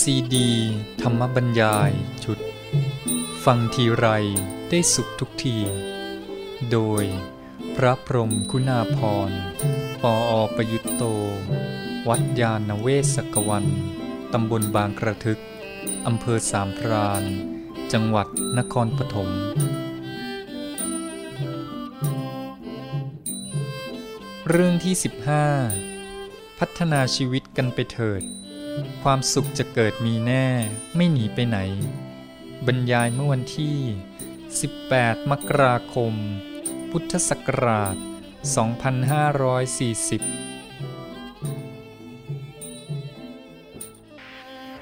ซีดี ธรรมบรรยายชุด ฟังทีไรได้สุขทุกที โดยพระพรมคุณาพรปออประยุตโต วัดยาณเวศกวัน ตำบลบางกระทึก อำเภอสามพรานจังหวัดนครปฐมเรื่องที่ 15 พัฒนาชีวิตกันไปเถิด ความสุขจะเกิดมีแน่ไม่หนีไปไหน บรรยายเมื่อวันที่ 18 มกราคม พุทธศักราช 2540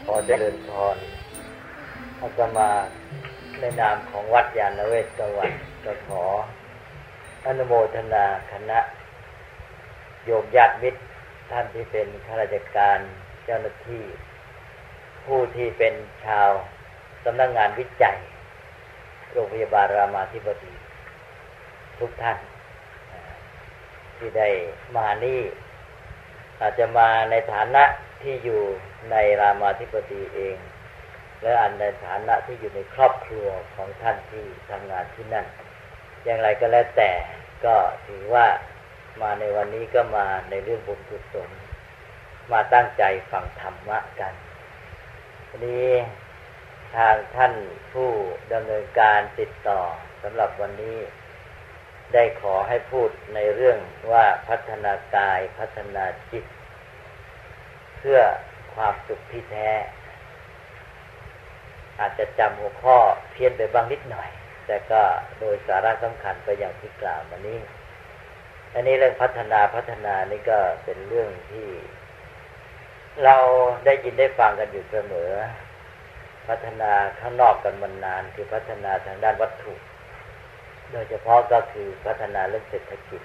ขอเจริญพรอาตมาในนามของวัดยานเวศกวันก็ขออนุโมทนาคณะ โยมญาติมิตรท่านที่เป็นข้าราชการ เจ้าหน้าที่ ผู้ที่เป็นชาวสำนักงงานวิจัย โรงพยาบาลรามาธิบดี ทุกท่าน ที่ได้มานี่ อาจจะมาในฐานะที่อยู่ในรามาธิบดีเอง และอันในฐานะที่อยู่ในครอบครัวของท่านที่ทำงานที่นั่น อย่างไรก็แล้วแต่ก็ถือว่ามาในวันนี้ก็มาในเรื่องบุญกุศล มาตั้งใจฟังธรรมะกันวันนี้ทางท่านผู้ดำเนินการติดต่อสำหรับวันนี้ ได้ขอให้พูดในเรื่องว่าพัฒนากายพัฒนาจิต เพื่อความสุขที่แท้ อาจจะจำหัวข้อเพี้ยนไปบ้างนิดหน่อย แต่ก็โดยสาระสำคัญไปอย่างที่กล่าวมานี้อันนี้เรื่องพัฒนาพัฒนานี่ก็เป็นเรื่องที่ เราได้ยินได้ฟังกันอยู่เสมอ พัฒนาข้างนอกกันมานาน คือพัฒนาทางด้านวัตถุ โดยเฉพาะก็คือพัฒนาเรื่องเศรษฐกิจ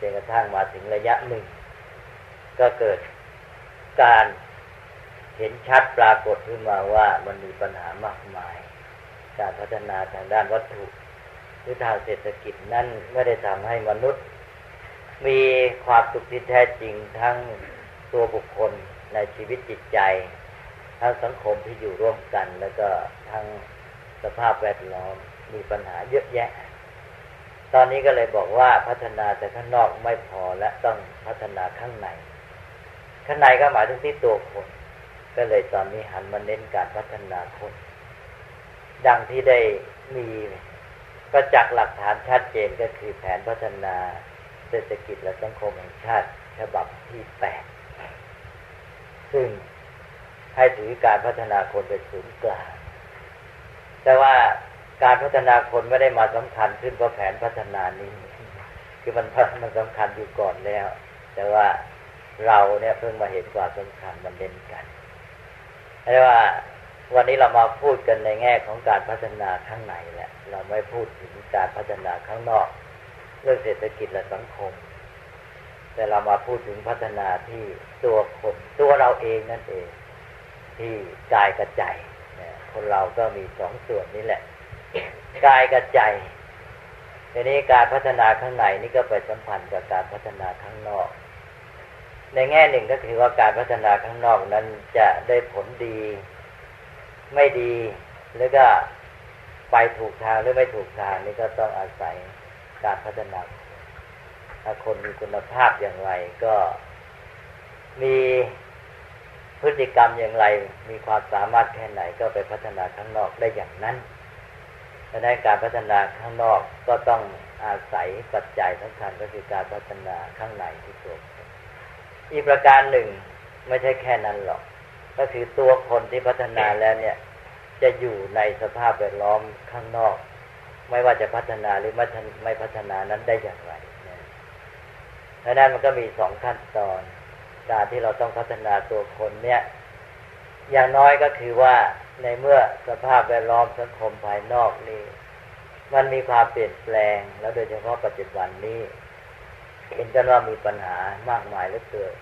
จนกระทั่งมาถึงระยะหนึ่ง ก็เกิดการเห็นชัดปรากฏขึ้นมาว่ามันมีปัญหามากมาย การพัฒนาทางด้านวัตถุหรือทางเศรษฐกิจนั้นไม่ได้ทำให้มนุษย์ มีความสุขที่แท้จริงทั้ง ตัวบุคคลในชีวิตจิตใจ ทั้งสังคมที่อยู่ร่วมกัน แล้วก็ทั้งสภาพแวดล้อมมีปัญหาเยอะแยะ ตอนนี้ก็เลยบอกว่าพัฒนาแต่ข้างนอกไม่พอและต้องพัฒนาข้างใน ข้างในก็หมายถึงที่ตัวคน ก็เลยตอนนี้หันมาเน้นการพัฒนาคน ดังที่ได้มีประจักษ์หลักฐานชัดเจนก็คือแผนพัฒนาเศรษฐกิจและสังคมแห่งชาติฉบับที่แปด ซึ่งให้ถือการพัฒนาคนเป็นศูนย์กลาง แต่ว่าการพัฒนาคนไม่ได้มาสำคัญขึ้นเพราะแผนพัฒนานี้ คือมันมันสำคัญอยู่ก่อนแล้ว แต่ว่าเราเนี่ยเพิ่งมาเห็นความสำคัญมันเด่นกันแต่ว่าวันนี้เรามาพูดกันในแง่ของการพัฒนาข้างในแหละ เราไม่พูดถึงการพัฒนาข้างนอก เรื่องเศรษฐกิจและสังคม แต่เรามาพูดถึงพัฒนาที่ตัวคนตัวเราเองนั่นเอง ที่กายกับใจคนเราก็มีสองส่วนนี้แหละกายกับใจทีนี้การพัฒนาข้างในนี่ก็ไปสัมพันธ์กับการพัฒนาข้างนอก ในแง่หนึ่งก็คือว่าการพัฒนาข้างนอกนั้นจะได้ผลดี ไม่ดีหรือก็ไปถูกทางหรือไม่ถูกทางนี่ก็ต้องอาศัยการพัฒนา ถ้าคนมีคุณภาพอย่างไรก็มีพฤติกรรมอย่างไร มีความสามารถแค่ไหนก็ไปพัฒนาข้างนอกได้อย่างนั้นดังนั้นการพัฒนาข้างนอกก็ต้องอาศัยปัจจัยสำคัญก็คือการพัฒนาข้างในที่ตัวอีกประการหนึ่งไม่ใช่แค่นั้นหรอก ก็คือตัวคนที่พัฒนาแล้วเนี่ย จะอยู่ในสภาพแวดล้อมข้างนอก ไม่ว่าจะพัฒนาหรือไม่ไม่พัฒนานั้นได้อย่างไร ดังนั้นมันก็มีสองขั้นตอน การที่เราต้องพัฒนาตัวคนเนี่ย อย่างน้อยก็คือว่าในเมื่อสภาพแวดล้อมสังคมภายนอกนี่มันมีความเปลี่ยนแปลง แล้วโดยเฉพาะปัจจุบันนี้ เห็นกันว่ามีปัญหามากมายเหลือเกิน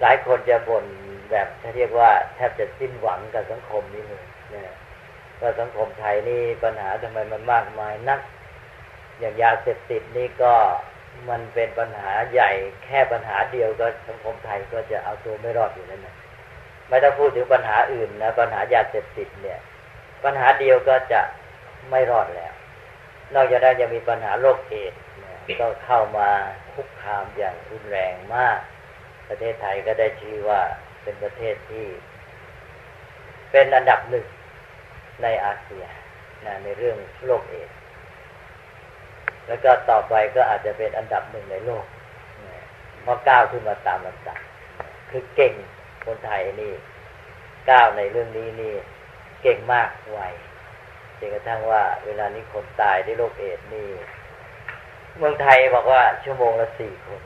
หลายคนจะบ่นแบบถ้าเรียกว่าแทบจะสิ้นหวังกับสังคมนี้เลยเนี่ยว่าสังคมไทยนี่ปัญหาทำไมมันมากมายนัก อย่างยาเสพติดนี่ก็ มันเป็นปัญหาใหญ่แค่ปัญหาเดียวก็สังคมไทยก็จะเอาตัวไม่รอดอยู่แล้วนะไม่ต้องพูดถึงปัญหาอื่นนะปัญหายาเสพติดเนี่ย ปัญหาเดียวก็จะไม่รอดแล้ว นอกจากนั้นยังมีปัญหาโรคเอดก็เข้ามาคุกคามอย่างรุนแรงมาก ประเทศไทยก็ได้ชื่อว่าเป็นประเทศที่ เป็นอันดับหนึ่งในอาเซียนะในเรื่องโรคเอด แล้วก็ต่อไปก็อาจจะเป็นอันดับหนึ่งในโลกเพราะก้าวขึ้นมาตามลำดับคือเก่งคนไทยนี่ก้าวในเรื่องนี้นี่ เก่งมากไวจนกระทั่งว่า เวลานี้คนตายด้วยโรคเอดนี่ เมืองไทยบอกว่าชั่วโมงละสี่คน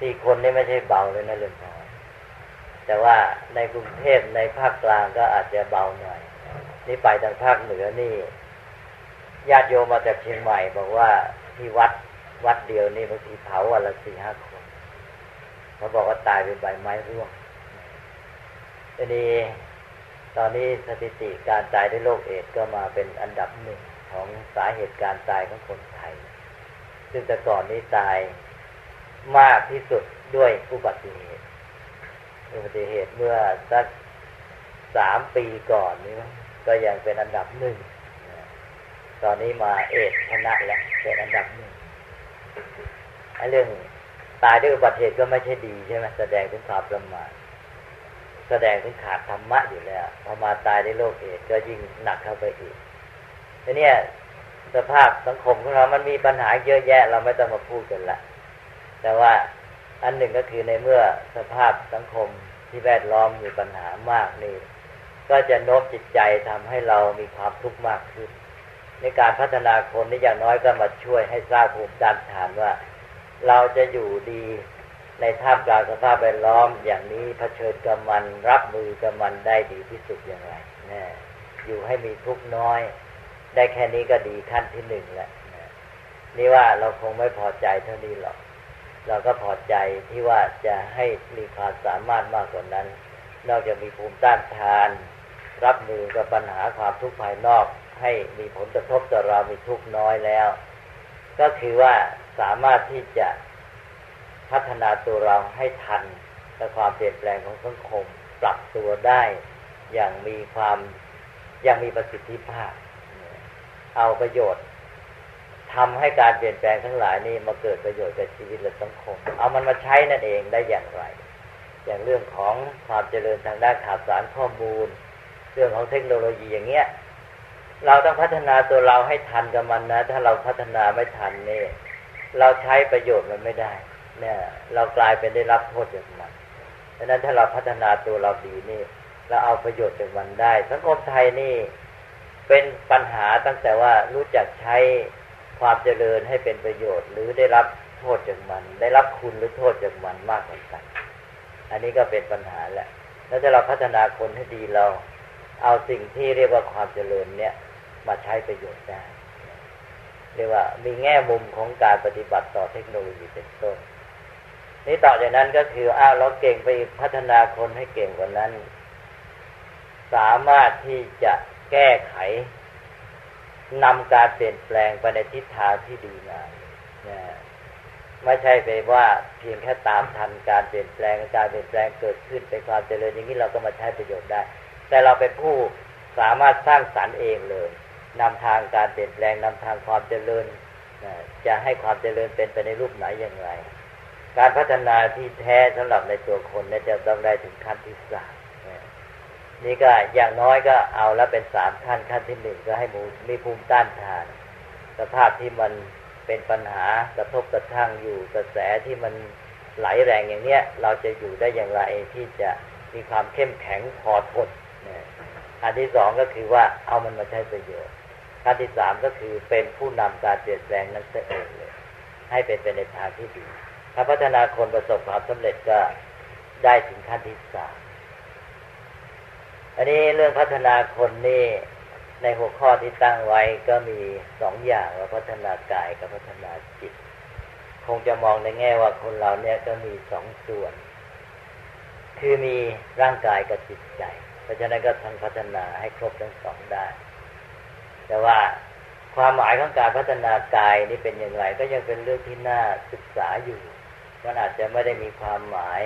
สี่คนนี่ไม่ใช่เบาเลยนะเรื่องน้อแต่ว่าในกรุงเทพในภาคกลางก็อาจจะเบาหน่อย นี่ไปทางภาคเหนือนี่ ญาติโยมมาจากเชียงใหม่บอกว่าที่วัดวัดเดียวนี่บางทีเผาวันละสี่ห้าคนเขาบอกว่าตายเป็นใบไม้ร่วงทีนี้ตอนนี้สถิติการตายด้วยโรคเอดก็มาเป็นอันดับหนึ่งของสาเหตุการตายของคนไทย ซึ่งแต่ก่อนนี้ตายมากที่สุดด้วยอุบัติเหตุอุบัติเหตุเมื่อสักสามปีก่อนนี้ก็ยังเป็นอันดับหนึ่ง ตอนนี้มาเอดชนะแล้วเป็นอันดับหนึ่งไอ้เรื่องตายด้วยอุบัติเหตุก็ไม่ใช่ดีใช่ไหมแสดงถึงความประมาทแสดงถึงขาดธรรมะอยู่แล้วพอมาตายในโลกเอดก็ยิ่งหนักเข้าไปอีกทีนี้สภาพสังคมของเรา มันมีปัญหาเยอะแยะ เราไม่ต้องมาพูดกันละ แต่ว่าอันหนึ่งก็คือในเมื่อสภาพสังคมที่แวดล้อมมีปัญหามากนี่ ก็จะโน้มจิตใจทำให้เรามีความทุกข์มากขึ้น ในการพัฒนาคนนี่อย่างน้อยก็มาช่วยให้สร้างภูมิต้านทานว่า เราจะอยู่ดีในท่ามกลางสภาพแวดล้อม อย่างนี้เผชิญกับมันรับมือกับมันได้ดีที่สุดอย่างไรนะอยู่ให้มีทุกน้อย ได้แค่นี้ก็ดีขั้นที่หนึ่งแหละนะนี่ว่าเราคงไม่พอใจเท่านี้หรอก เราก็พอใจที่ว่าจะให้มีความสามารถมากกว่านั้น นอกจากมีภูมิต้านทาน รับมือกับปัญหาความทุกข์ภายนอก ให้มีผลกระทบต่อเรามีทุกน้อยแล้ว ก็คือว่าสามารถที่จะพัฒนาตัวเราให้ทันกับความเปลี่ยนแปลงของสังคม ปรับตัวได้อย่างมีความอย่างมีประสิทธิภาพ เอาประโยชน์ทำให้การเปลี่ยนแปลงทั้งหลายนี่มาเกิดประโยชน์กับชีวิตและสังคม เอามันมาใช้นั่นเองได้อย่างไร อย่างเรื่องของความเจริญทางด้านข่าวสารข้อมูล เรื่องของเทคโนโลยีอย่างเงี้ย เราต้องพัฒนาตัวเราให้ทันกับมันนะ ถ้าเราพัฒนาไม่ทันนี่เราใช้ประโยชน์มันไม่ได้ เนี่ย เรากลายเป็นได้รับโทษจากมันดังนั้นถ้าเราพัฒนาตัวเราดีนี่เราเอาประโยชน์จากมันได้ สังคมไทยนี่เป็นปัญหาตั้งแต่ว่ารู้จักใช้ความเจริญให้เป็นประโยชน์ หรือได้รับโทษจากมัน ได้รับคุณหรือโทษจากมันมากกว่ากัน อันนี้ก็เป็นปัญหาแหละ แล้วถ้าเราพัฒนาคนให้ดีเรา เอาสิ่งที่เรียกว่าความเจริญเนี่ย มาใช้ประโยชน์ได้เรียกว่ามีแง่มุมของการปฏิบัติต่อเทคโนโลยีเป็นต้น นี่ต่อจากนั้นก็คืออ้าวเราเก่งไปพัฒนาคนให้เก่งกว่านั้น สามารถที่จะแก้ไขนำการเปลี่ยนแปลงไปในทิศทางที่ดีงามนะไม่ใช่ไปว่าเพียงแค่ตามทันการเปลี่ยนแปลงการเปลี่ยนแปลงเกิดขึ้นเป็นความเจริญอย่างนี้เราก็มาใช้ประโยชน์ได้ แต่เราเป็นผู้สามารถสร้างสรรค์เองเลย นำทางการเปลี่ยนแปลงนำทางความเจริญจะให้ความเจริญเป็นไปในรูปไหนอย่างไร การพัฒนาที่แท้สำหรับในตัวคนเนี่ยจะต้องได้ถึงขั้นที่สามนี่ก็อย่างน้อยก็เอาแล้วเป็นสามขั้นขั้นที่หนึ่งก็ให้มูมีภูมิต้านทาน สภาพที่มันเป็นปัญหากระทบกระทั่งอยู่กระแสที่มันไหลแรงอย่างเนี้ย เราจะอยู่ได้อย่างไรที่จะมีความเข้มแข็งพอทนอันที่สองก็คือว่าเอามันมาใช้ประโยชน์ ขั้นที่สามก็คือเป็นผู้นำการเปลี่ยนแปลงนั้นเองเลยให้เป็นไปในทางที่ดี ถ้าพัฒนาคนประสบความสำเร็จก็ได้ถึงขั้นที่สามอันนี้เรื่องพัฒนาคนนี่ในหัวข้อที่ตั้งไว้ก็มีสองอย่างว่าพัฒนากายกับพัฒนาจิต คงจะมองในแง่ว่าคนเราเนี่ยก็มีสองส่วน คือมีร่างกายกับจิตใจ เพราะฉะนั้นก็ทำพัฒนาให้ครบทั้งสองได้ แต่ว่าความหมายของการพัฒนากายนี่เป็นอย่างไรก็ยังเป็นเรื่องที่น่าศึกษาอยู่มันอาจจะไม่ได้มีความหมาย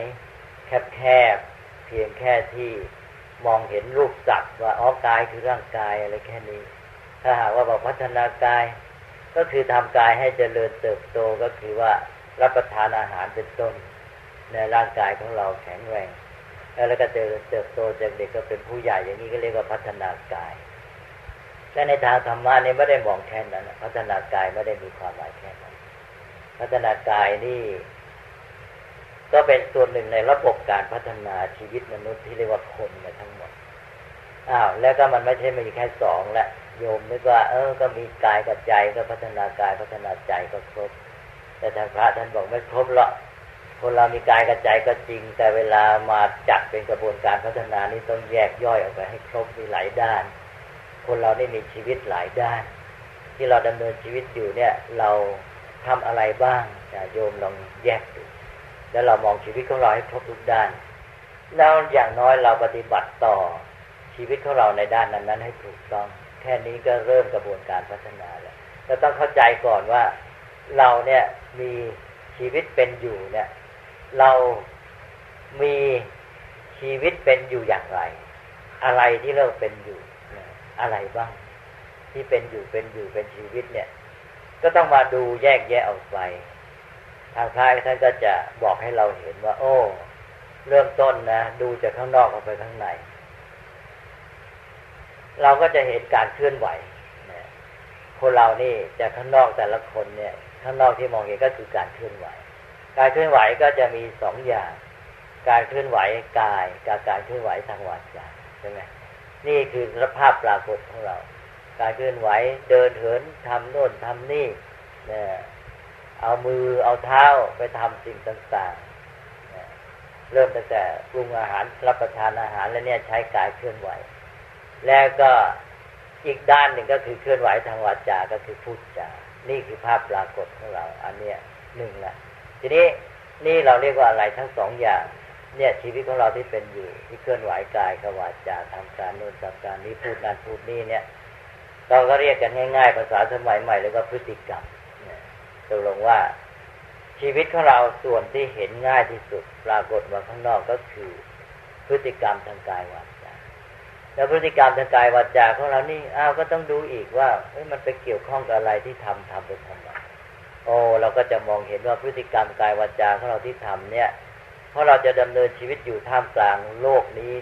แคบๆเพียงแค่ที่มองเห็นรูปสัตว์ว่าอ๋อกายคือร่างกายอะไรแค่นี้ ถ้าหากว่าบอกพัฒนากาย ก็คือทำกายให้เจริญเติบโตก็คือว่ารับประทานอาหารเป็นต้น ในร่างกายของเราแข็งแรงแล้วก็เจริญเติบโตจากเด็กก็เป็นผู้ใหญ่อย่างนี้ก็เรียกว่าพัฒนากาย แต่ในทางธรรมะนี่ไม่ได้มองแค่นั้นพัฒนากายไม่ได้มีความหมายแค่นั้น พัฒนากายนี่ ก็เป็นส่วนหนึ่งในระบบการพัฒนาชีวิตมนุษย์ที่เรียกว่าคนในทั้งหมดอ้าวแล้วก็มันไม่ใช่มีแค่สองแหละโยมนึกว่า เออ ก็มีกายกับใจก็พัฒนากายพัฒนาใจก็ครบ แต่ทางพระท่านบอกไม่ครบหรอกคนเรามีกายกับใจก็จริง แต่เวลามาจัดเป็นกระบวนการพัฒนานี้ต้องแยกย่อยออกไปให้ครบมีหลายด้าน คนเราได้มีชีวิตหลายด้าน ที่เราดำเนินชีวิตอยู่เนี่ย เราทำอะไรบ้างโยมลองแยกดูแล้วเรามองชีวิตของเราให้ครบทุกด้าน แล้วอย่างน้อยเราปฏิบัติต่อชีวิตของเราในด้านนั้นๆ ให้ถูกต้อง แค่นี้ก็เริ่มกระบวนการพัฒนาแล้วเราต้องเข้าใจก่อนว่าเราเนี่ยมีชีวิตเป็นอยู่เนี่ย เรามีชีวิตเป็นอยู่อย่างไร อะไรที่เราเป็นอยู่ อะไรบ้าง ที่เป็นอยู่เป็นอยู่เป็นชีวิตเนี่ย ก็ต้องมาดูแยกแยะออกไปทางพระท่านก็จะบอกให้เราเห็นว่า โอ้ เริ่มต้นนะดูจากข้างนอกออกไปข้างใน เราก็จะเห็นการเคลื่อนไหวคนเรานี่จากข้างนอกแต่ละคนเนี่ย ข้างนอกที่มองเห็นก็คือการเคลื่อนไหว การเคลื่อนไหวก็จะมีสองอย่าง การเคลื่อนไหวกายกับการเคลื่อนไหวทางวาจาใช่ไหม นี่คือสภาพปรากฏของเรา การเคลื่อนไหวเดินเหินทำโน่นทำนี่เนี่ยเอามือเอาเท้าไปทำสิ่งต่างๆเริ่มตั้งแต่ปรุงอาหารรับประทานอาหารแล้วเนี่ยใช้กายเคลื่อนไหว แล้วก็อีกด้านหนึ่งก็คือเคลื่อนไหวทางวาจา ก็คือพูดจา นี่คือภาพปรากฏของเรา อันเนี้ยหนึ่งละ ทีนี้นี่เราเรียกว่าอะไรทั้งสองอย่าง เนี่ยชีวิตของเราที่เป็นอยู่ ที่เคลื่อนไหวกายกับวาจาทำการโน้นทำการนี้พูดนั่นพูดนี่เนี่ย เราก็เรียกกันง่ายๆภาษาสมัยใหม่เลยว่าพฤติกรรมตกลงว่าชีวิตของเราส่วนที่เห็นง่ายที่สุดปรากฏมาข้างนอกก็คือ พฤติกรรมทางกายวาจาแล้วพฤติกรรมทางกายวาจาของเรานี่อ้าวก็ต้องดูอีกว่ามันไปเกี่ยวข้องกับอะไรที่ทำทำไปทำไมโอ้เราก็จะมองเห็นว่าพฤติกรรมกายวาจาของเราที่ทำเนี่ย เพราะเราจะดำเนินชีวิตอยู่ท่ามกลางโลกนี้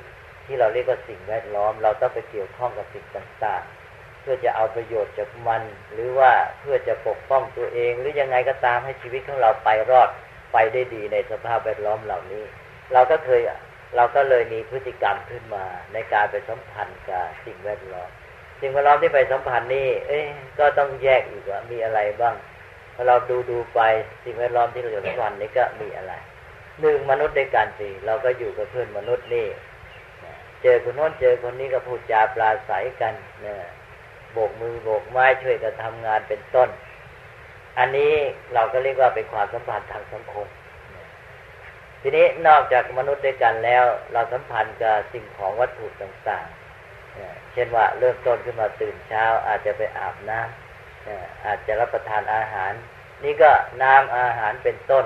ที่เราเรียกว่าสิ่งแวดล้อม เราต้องไปเกี่ยวข้องกับสิ่งต่างๆ เพื่อจะเอาประโยชน์จากมัน หรือว่าเพื่อจะปกป้องตัวเอง หรือยังไงก็ตามให้ชีวิตของเราไปรอดไปได้ดีในสภาพแวดล้อมเหล่านี้ เราก็เคยเราก็เลยมีพฤติกรรมขึ้นมา ในการไปสัมพันธ์กับสิ่งแวดล้อม สิ่งแวดล้อมที่ไปสัมพันธ์นี่ เอ๊ก็ต้องแยกอีกว่ามีอะไรบ้างพอเราดูดูไปสิ่งแวดล้อมที่เราอยู่สัมพันนี่ก็มีอะไร หนึ่งมนุษย์ด้วยกันสิเราก็อยู่กับเพื่อนมนุษย์นี่เจอคนโน้นเจอคนนี้ก็พูดจาปลาใสกันเนี่ยโบกมือโบกไม้ช่วยกันทำงานเป็นต้น อันนี้เราก็เรียกว่าเป็นความสัมพันธ์ทางสังคม ทีนี้นอกจากมนุษย์ด้วยกันแล้ว เราสัมพันธ์กับสิ่งของวัตถุต่างๆ เช่นว่าเริ่มต้นขึ้นมาตื่นเช้า อาจจะไปอาบน้ำอาจจะรับประทานอาหาร นี่ก็น้ำอาหารเป็นต้น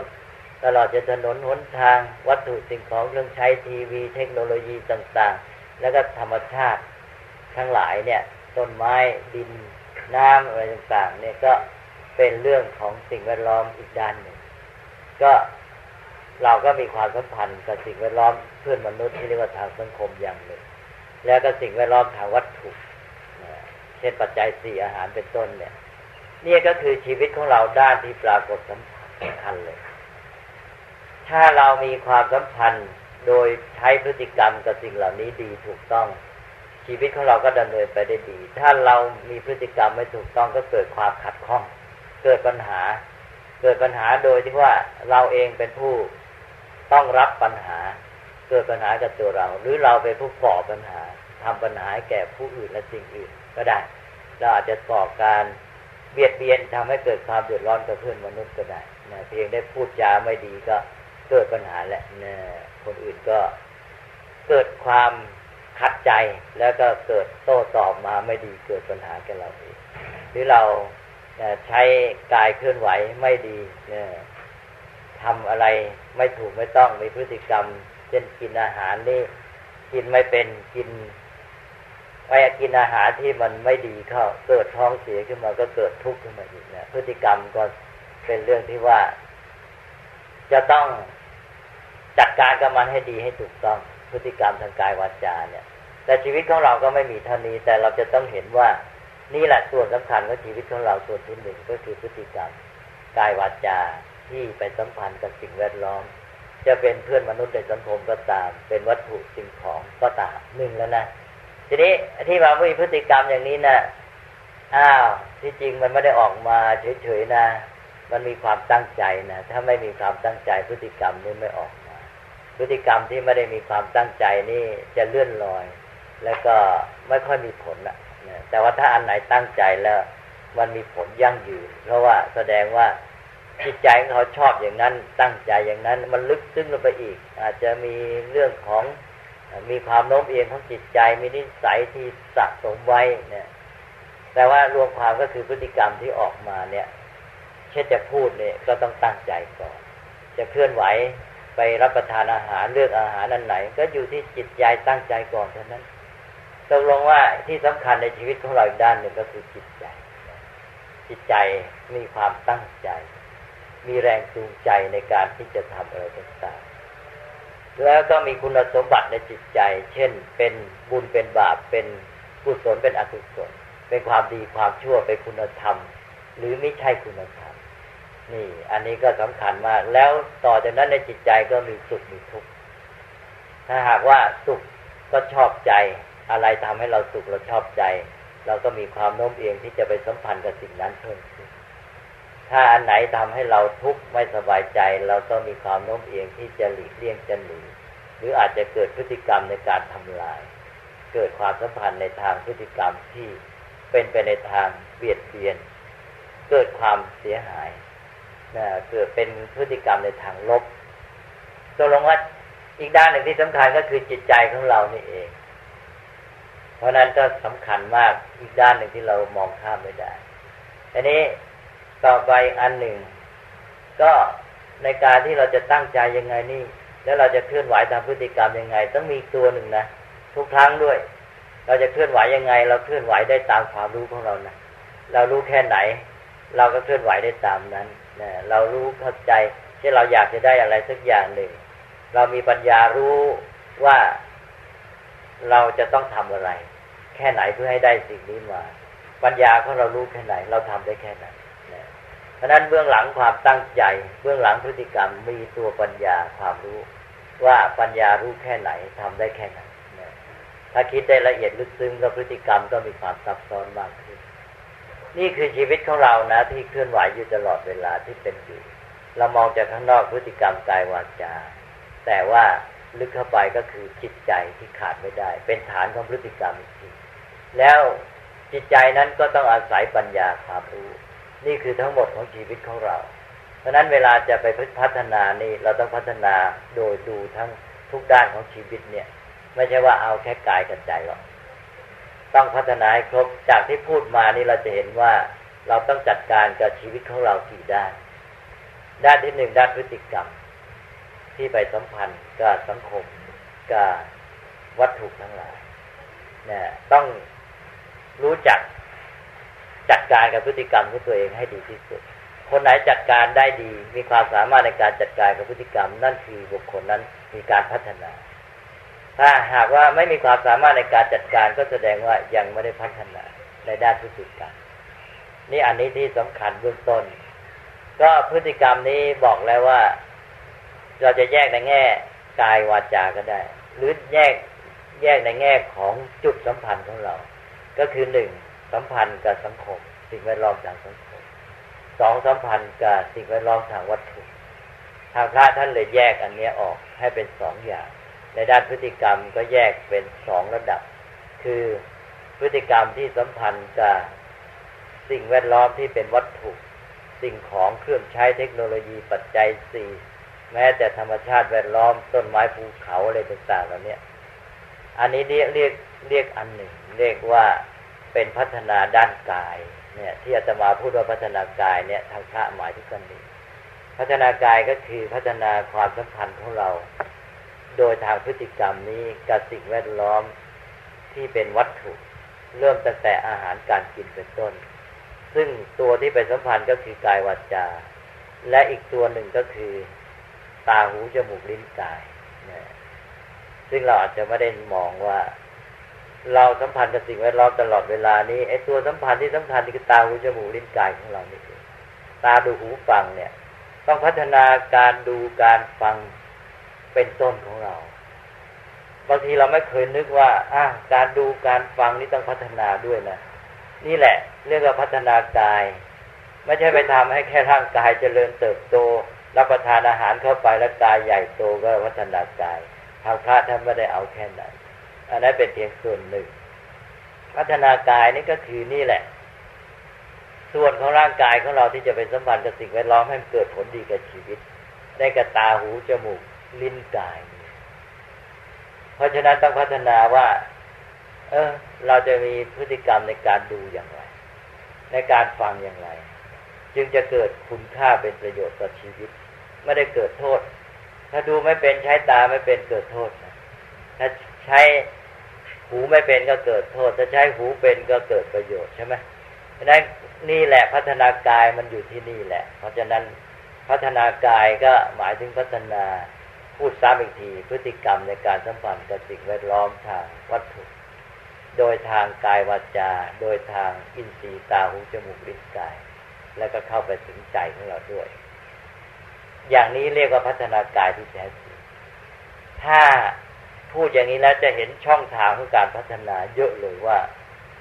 ตลอดจะถนนหนทาง วัตถุสิ่งของเครื่องใช้ทีวี เทคโนโลยีต่างๆ แล้วก็ธรรมชาติทั้งหลายเนี่ย ต้นไม้ดินน้ำอะไรต่างๆ เนี่ยก็เป็นเรื่องของสิ่งแวดล้อมอีกด้านหนึ่งก็เราก็มีความสัมพันธ์กับสิ่งแวดล้อมเพื่อนมนุษย์ที่เรียกว่าทางสังคมอย่างหนึ่ง แล้วก็สิ่งแวดล้อมทางวัตถุเช่นปัจจัยสี่อาหารเป็นต้นเนี่ยนี่ก็คือชีวิตของเราด้านที่ปรากฏสำคัญเลย ถ้าเรามีความสัมพันธ์โดยใช้พฤติกรรมกับสิ่งเหล่านี้ดีถูกต้อง ชีวิตของเราก็ดำเนินไปได้ดี ถ้าเรามีพฤติกรรมไม่ถูกต้องก็เกิดความขัดข้อง เกิดปัญหา เกิดปัญหาโดยที่ว่าเราเองเป็นผู้ต้องรับปัญหา เกิดปัญหากับตัวเรา หรือเราเป็นผู้ก่อปัญหาทำปัญหาให้แก่ผู้อื่นและสิ่งอื่นก็ได้เราอาจจะก่อการเบียดเบียนทำให้เกิดความเดือดร้อนกับเพื่อนมนุษย์ก็ได้นะเพียงได้พูดจาไม่ดีก็ เกิดปัญหาแหละนะคนอื่นก็เกิดความขัดใจแล้วก็เกิดโต้ตอบมาไม่ดีเกิดปัญหากับเราเองหรือเราใช้กายเคลื่อนไหวไม่ดีเนี่ยทำอะไรไม่ถูกไม่ต้องมีพฤติกรรม เช่นกินอาหารนี่กินไม่เป็นกินไปกินอาหารที่มันไม่ดีเข้าเกิดท้องเสียขึ้นมาก็เกิดทุกข์ขึ้นมาอีกนะพฤติกรรมก็เป็นเรื่องที่ว่า จะต้อง จัดการกับมันให้ดีให้ถูกต้องพฤติกรรมทางกายวาจาเนี่ย แต่ชีวิตของเราก็ไม่มีเท่านี้ แต่เราจะต้องเห็นว่านี่แหละส่วนสำคัญของชีวิตของเราส่วนที่หนึ่งก็คือพฤติกรรมกายวาจาที่ไปสัมพันธ์กับสิ่งแวดล้อม จะเป็นเพื่อนมนุษย์ในสังคมก็ตาม เป็นวัตถุสิ่งของก็ตามหนึ่งแล้วนะทีนี้ที่มามีพฤติกรรมอย่างนี้นะอ้าวที่จริงมันไม่ได้ออกมาเฉยๆนะ มันมีความตั้งใจนะถ้าไม่มีความตั้งใจพฤติกรรมนี้ไม่ออก พฤติกรรมที่ไม่ได้มีความตั้งใจนี่จะเลื่อนลอย แล้วก็ไม่ค่อยมีผลนะแต่ว่าถ้าอันไหนตั้งใจแล้ว มันมีผลยั่งยืน เพราะว่าแสดงว่าจิตใจของเขาชอบอย่างนั้น ตั้งใจอย่างนั้น มันลึกซึ้งลงไปอีก อาจจะมีเรื่องของมีความโน้มเอียงของจิตใจมีนิสัยที่สะสมไว้เนี่ย แต่ว่ารวมความก็คือพฤติกรรมที่ออกมาเนี่ย เช่นจะพูดเนี่ยก็ต้องตั้งใจก่อน จะเคลื่อนไหว ไปรับประทานอาหารเลือกอาหารนั้นไหน ก็อยู่ที่จิตใจตั้งใจก่อนเท่านั้นตกลงว่าที่สำคัญในชีวิตของเราอีกด้านหนึ่งก็คือจิตใจ จิตใจมีความตั้งใจ มีแรงจูงใจในการที่จะทำอะไรต่างแล้วก็มีคุณสมบัติในจิตใจ เช่น เป็นบุญเป็นบาปเป็นกุศลเป็นอกุศลเป็นความดีความชั่วเป็นคุณธรรม หรือไม่ใช่คุณธรรม นี่ อันนี้ก็สำคัญมาก แล้วต่อจากนั้นในจิตใจก็มีสุขมีทุกข์ถ้าหากว่าสุขก็ชอบใจ อะไรทำให้เราสุขเราชอบใจ เราก็มีความโน้มเอียงที่จะไปสัมพันธ์กับสิ่งนั้นเพิ่มขึ้นถ้าอันไหนทำให้เราทุกข์ไม่สบายใจ เราก็มีความโน้มเอียงที่จะหลีกเลี่ยงจะหนีหรืออาจจะเกิดพฤติกรรมในการทำลาย เกิดความสัมพันธ์ในทางพฤติกรรมที่เป็นไปในทางเบียดเบียน เกิดความเสียหาย นะเกิดเป็นพฤติกรรมในทางลบตกลงว่าอีกด้านหนึ่งที่สำคัญก็คือจิตใจของเรานี่เอง เพราะนั้นก็สำคัญมากอีกด้านหนึ่งที่เรามองข้ามไม่ได้อันนี้ต่อไปอันหนึ่ง ก็ในการที่เราจะตั้งใจยังไงนี่ แล้วเราจะเคลื่อนไหวตามพฤติกรรมยังไง ต้องมีตัวหนึ่งนะทุกครั้งด้วย เราจะเคลื่อนไหวยังไง เราเคลื่อนไหวได้ตามความรู้ของเรานะเรารู้แค่ไหน เราก็เคลื่อนไหวได้ตามนั้น นะเรารู้เข้าใจที่เราอยากจะได้อะไรสักอย่างหนึ่ง เรามีปัญญารู้ว่าเราจะต้องทำอะไร แค่ไหนเพื่อให้ได้สิ่งนี้มา ปัญญาของเรารู้แค่ไหน เราทำได้แค่ไหนเพราะนั้นเบื้องหลังความตั้งใจ เบื้องหลังพฤติกรรมมีตัวปัญญาความรู้ ว่าปัญญารู้แค่ไหนทำได้แค่ไหนถ้าคิดได้ละเอียดลึกซึ้งก็พฤติกรรมก็มีความซับซ้อนมากขึ้น นี่คือชีวิตของเรานะ ที่เคลื่อนไหวอยู่ตลอดเวลาที่เป็นอยู่ เรามองจากข้างนอกพฤติกรรมกายวาจา แต่ว่าลึกเข้าไปก็คือจิตใจที่ขาดไม่ได้ เป็นฐานของพฤติกรรมจริงแล้วจิตใจนั้นก็ต้องอาศัยปัญญาความรู้ นี่คือทั้งหมดของชีวิตของเรา เพราะนั้นเวลาจะไปพัฒนานี่เราต้องพัฒนาโดยดูทั้งทุกด้านของชีวิตเนี่ย ไม่ใช่ว่าเอาแค่กายกับใจหรอก ต้องพัฒนาให้ครบ จากที่พูดมานี่เราจะเห็นว่าเราต้องจัดการกับชีวิตของเรากี่ด้าน ด้านที่หนึ่งด้านพฤติกรรม ที่ไปสัมพันธ์กับสังคมกับวัตถุทั้งหลายเนี่ยต้องรู้จักจัดการกับพฤติกรรมของตัวเองให้ดีที่สุด คนไหนจัดการได้ดี มีความสามารถในการจัดการกับพฤติกรรม นั่นคือบุคคลนั้นมีการพัฒนา ถ้าหากว่าไม่มีความสามารถในการจัดการก็แสดงว่ายังไม่ได้พัฒนาในด้านพฤติกรรมนี่อันนี้ที่สำคัญเบื้องต้น ก็พฤติกรรมนี้บอกแล้วว่า เราจะแยกในแง่กายวาจาก็ได้ หรือแยกแยกในแง่ของจุดสัมพันธ์ของเรา ก็คือหนึ่งสัมพันธ์กับสังคม สิ่งแวดล้อมทางสังคมสองสัมพันธ์กับสิ่งแวดล้อมทางวัตถุทางพระท่านเลยแยกอันนี้ออกให้เป็นสองอย่าง ในด้านพฤติกรรมก็แยกเป็นสองระดับ คือพฤติกรรมที่สัมพันธ์กับสิ่งแวดล้อมที่เป็นวัตถุสิ่งของเครื่องใช้เทคโนโลยีปัจจัยสี่แม้แต่ธรรมชาติแวดล้อมต้นไม้ภูเขาอะไรต่างๆเหล่านี้อันนี้เรียกเรียกเรียกอันหนึ่ง เรียกว่าเป็นพัฒนาด้านกายเนี่ยที่อาตมาพูดว่าพัฒนากายเนี่ยทางพระหมายถึงกันนี้ พัฒนากายก็คือพัฒนาความสัมพันธ์ของเรา โดยทางพฤติกรรมนี้กับสิ่งแวดล้อมที่เป็นวัตถุ เริ่มตั้งแต่อาหารการกินเป็นต้น ซึ่งตัวที่เป็นสัมพันธ์ก็คือกายวาจา และอีกตัวหนึ่งก็คือตาหูจมูกลิ้นกายนะซึ่งเราอาจจะไม่ได้มองว่า เราสัมพันธ์กับสิ่งแวดล้อมตลอดเวลานี้ไอ้ตัวสัมพันธ์ที่สำคัญคือตาหูจมูกลิ้นกายของเรานี่ตาดูหูฟังเนี่ย ต้องพัฒนาการดูการฟัง เป็นต้นของเรา บางทีเราไม่เคยนึกว่าอะการดูการฟังนี่ต้องพัฒนาด้วยนะ นี่แหละ เรียกว่าพัฒนากาย ไม่ใช่ไปทำให้แค่ร่างกายเจริญเติบโต รับประทานอาหารเข้าไปแล้วกายใหญ่โตก็พัฒนากาย ทางพระท่านไม่ได้เอาแค่นั้นอันนั้นเป็นเพียงส่วนหนึ่ง พัฒนากายนี่ก็คือนี่แหละ ส่วนของร่างกายของเราที่จะเป็นสัมพันธ์กับสิ่งแวดล้อมให้เกิดผลดีกับชีวิต ได้กับตาหูจมูก ลิ้นกาย เพราะฉะนั้นต้องพัฒนาว่า เออ เราจะมีพฤติกรรมในการดูอย่างไร ในการฟังอย่างไร จึงจะเกิดคุณค่าเป็นประโยชน์ต่อชีวิต ไม่ได้เกิดโทษ ถ้าดูไม่เป็นใช้ตาไม่เป็นเกิดโทษนะถ้าใช้หูไม่เป็นก็เกิดโทษ ถ้าใช้หูเป็นก็เกิดประโยชน์ใช่ไหมเพราะนั้นนี่แหละพัฒนากายมันอยู่ที่นี่แหละ เพราะฉะนั้นพัฒนากายก็หมายถึงพัฒนา พูดซ้ำอีกที พฤติกรรมในการสัมพันธ์กับสิ่งแวดล้อมทางวัตถุ โดยทางกายวาจา โดยทางอินทรีย์ตาหูจมูกลิ้นกาย แล้วก็เข้าไปถึงใจของเราด้วย อย่างนี้เรียกว่าพัฒนากายที่แท้จริงถ้าพูดอย่างนี้แล้วจะเห็นช่องทางของการพัฒนาเยอะเลยว่า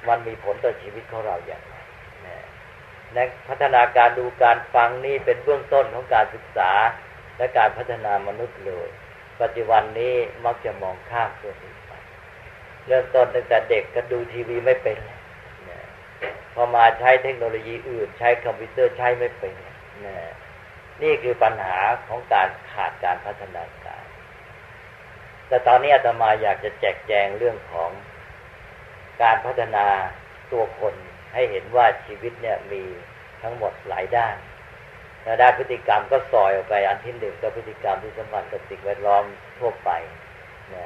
มันมีผลต่อชีวิตของเราอย่างไรนะพัฒนาการดูการฟังนี่เป็นเบื้องต้นของการศึกษา และการพัฒนามนุษย์เลย ปัจจุบันนี้มักจะมองข้ามตัวนี้ไปเริ่มต้นตั้งแต่เด็กก็ดูทีวีไม่เป็นนะพอมาใช้เทคโนโลยีอื่น ใช้คอมพิวเตอร์ใช้ไม่เป็นนะนี่คือปัญหาของการขาดการพัฒนาการ แต่ตอนนี้อาตมาอยากจะแจกแจงเรื่องของการพัฒนาตัวคนให้เห็นว่าชีวิตเนี่ยมีทั้งหมดหลายด้าน ด้านพฤติกรรมก็ซอยออกไปอันที่หนึ่งก็พฤติกรรมที่สัมพันธ์กับสิ่งแวดล้อมทั่วไปนะ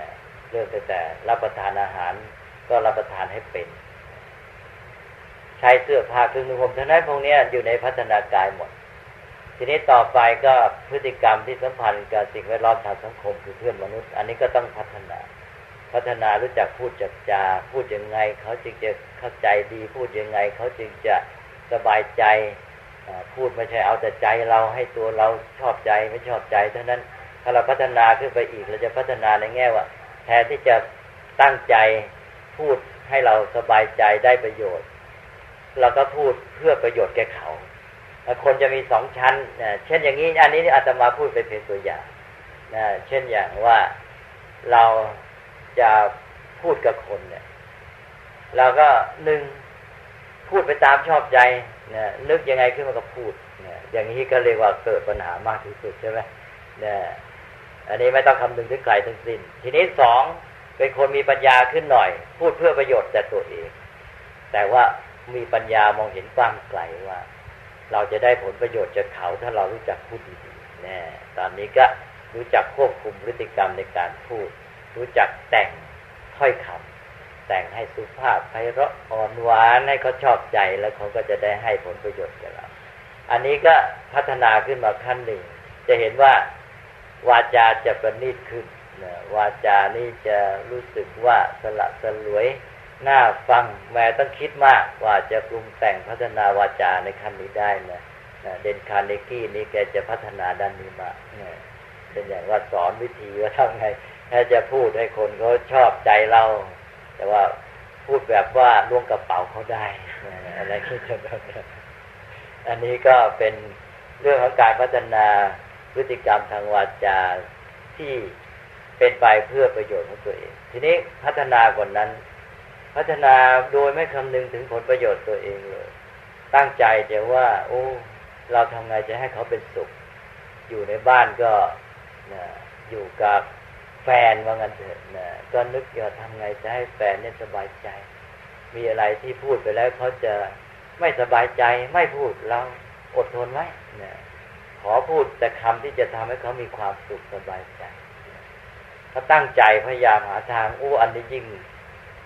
เรื่องแต่รับประทานอาหารก็รับประทานให้เป็น ใช้เสื้อผ้าเครื่องนุ่งห่มทั้งนั้นพวกนี้อยู่ในพัฒนากายหมด ทีนี้ต่อไปก็พฤติกรรมที่สัมพันธ์กับสิ่งแวดล้อมทางสังคมคือเพื่อนมนุษย์ อันนี้ก็ต้องพัฒนาพัฒนารู้จักพูดจักจา พูดยังไง เขาจึงจะเข้าใจดี พูดยังไง เขาจึงจะสบายใจ พูดไม่ใช่เอาแต่ใจเราให้ตัวเราชอบใจไม่ชอบใจเท่านั้นถ้าเราพัฒนาขึ้นไปอีกเราจะพัฒนาในแง่ว่า แทนที่จะตั้งใจพูดให้เราสบายใจได้ประโยชน์ เราก็พูดเพื่อประโยชน์แก่เขาคนจะมีสองชั้นนะเช่นอย่างนี้อันนี้อาตมาพูดเป็นเพียงตัวอย่างนะเช่นอย่างว่าเราจะพูดกับคนเนี่ยเราก็หนึ่งพูดไปตามชอบใจ นี่ยนึกยังไงขึ้นมาก็พูดเนี่ยอย่างนี้ก็เรียกว่าเกิดปัญหามากที่สุดใช่ไหมเนี่ยอันนี้ไม่ต้องคำนึงถึงไกลทั้งสิ้น ทีนี้สองเป็นคนมีปัญญาขึ้นหน่อย พูดเพื่อประโยชน์แต่ตัวเอง แต่ว่ามีปัญญามองเห็นกว้างไกลว่า เราจะได้ผลประโยชน์จากเขาถ้าเรารู้จักพูดดีๆแน่ตอนนี้ก็รู้จักควบคุมพฤติกรรมในการพูด รู้จักแต่งถ้อยคำ แต่งให้สุภาพไพเราะอ่อนหวานให้เขาชอบใจแล้วเขาก็จะได้ให้ผลประโยชน์กับเรา อันนี้ก็พัฒนาขึ้นมาขั้นหนึ่ง จะเห็นว่าวาจาจะประณีตขึ้นนะวาจานี่จะรู้สึกว่าสละสลวยน่าฟังแม้ต้องคิดมากว่าจะปรุงแต่งพัฒนาวาจาในขั้นนี้ได้นะนะเดนคาร์เนกี้นี่แกจะพัฒนาด้านนี้มานะเป็นอย่างว่าสอนวิธีว่าทำไงถ้าจะพูดให้คนเขาชอบใจเรา แต่ว่าพูดแบบว่าล่วงกระเป๋าเขาได้อะไรที่จะแบบอันนี้ก็เป็นเรื่องของการพัฒนาพฤติกรรมทางวาจาที่เป็นไปเพื่อประโยชน์ของตัวเอง ทีนี้พัฒนากว่านั้น พัฒนาโดยไม่คำนึงถึงผลประโยชน์ตัวเองเลย ตั้งใจจะว่า โอ้ เราทำไงจะให้เขาเป็นสุข อยู่ในบ้านก็อยู่กับ แฟนว่างั้นเถอะนะก็นึกอย่าทำไงจะให้แฟนเนี่ยสบายใจ มีอะไรที่พูดไปแล้วเขาจะไม่สบายใจไม่พูดเราอดทนไว้นะขอพูดแต่คำที่จะทำให้เขามีความสุขสบายใจถ้าตั้งใจพยายามหาทางโอ้อันนี้ยิ่ง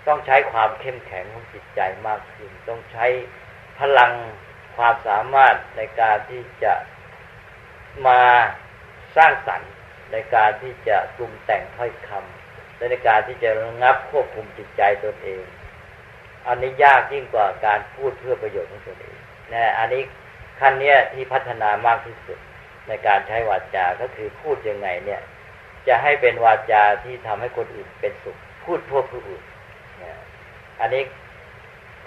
ต้องใช้ความเข้มแข็งของจิตใจมากขึ้นต้องใช้พลังความสามารถในการที่จะมาสร้างสรรค์ ในการที่จะปรุงแต่งถ้อยคำในการที่จะระงับควบคุมจิตใจตนเอง อันนี้ยากยิ่งกว่าการพูดเพื่อประโยชน์ของตนเองนะอันนี้ขั้นเนี้ยที่พัฒนามากที่สุดในการใช้วาจา ก็คือพูดยังไงเนี่ย จะให้เป็นวาจาที่ทำให้คนอื่นเป็นสุข พูดเพื่อผู้อื่นอันนี้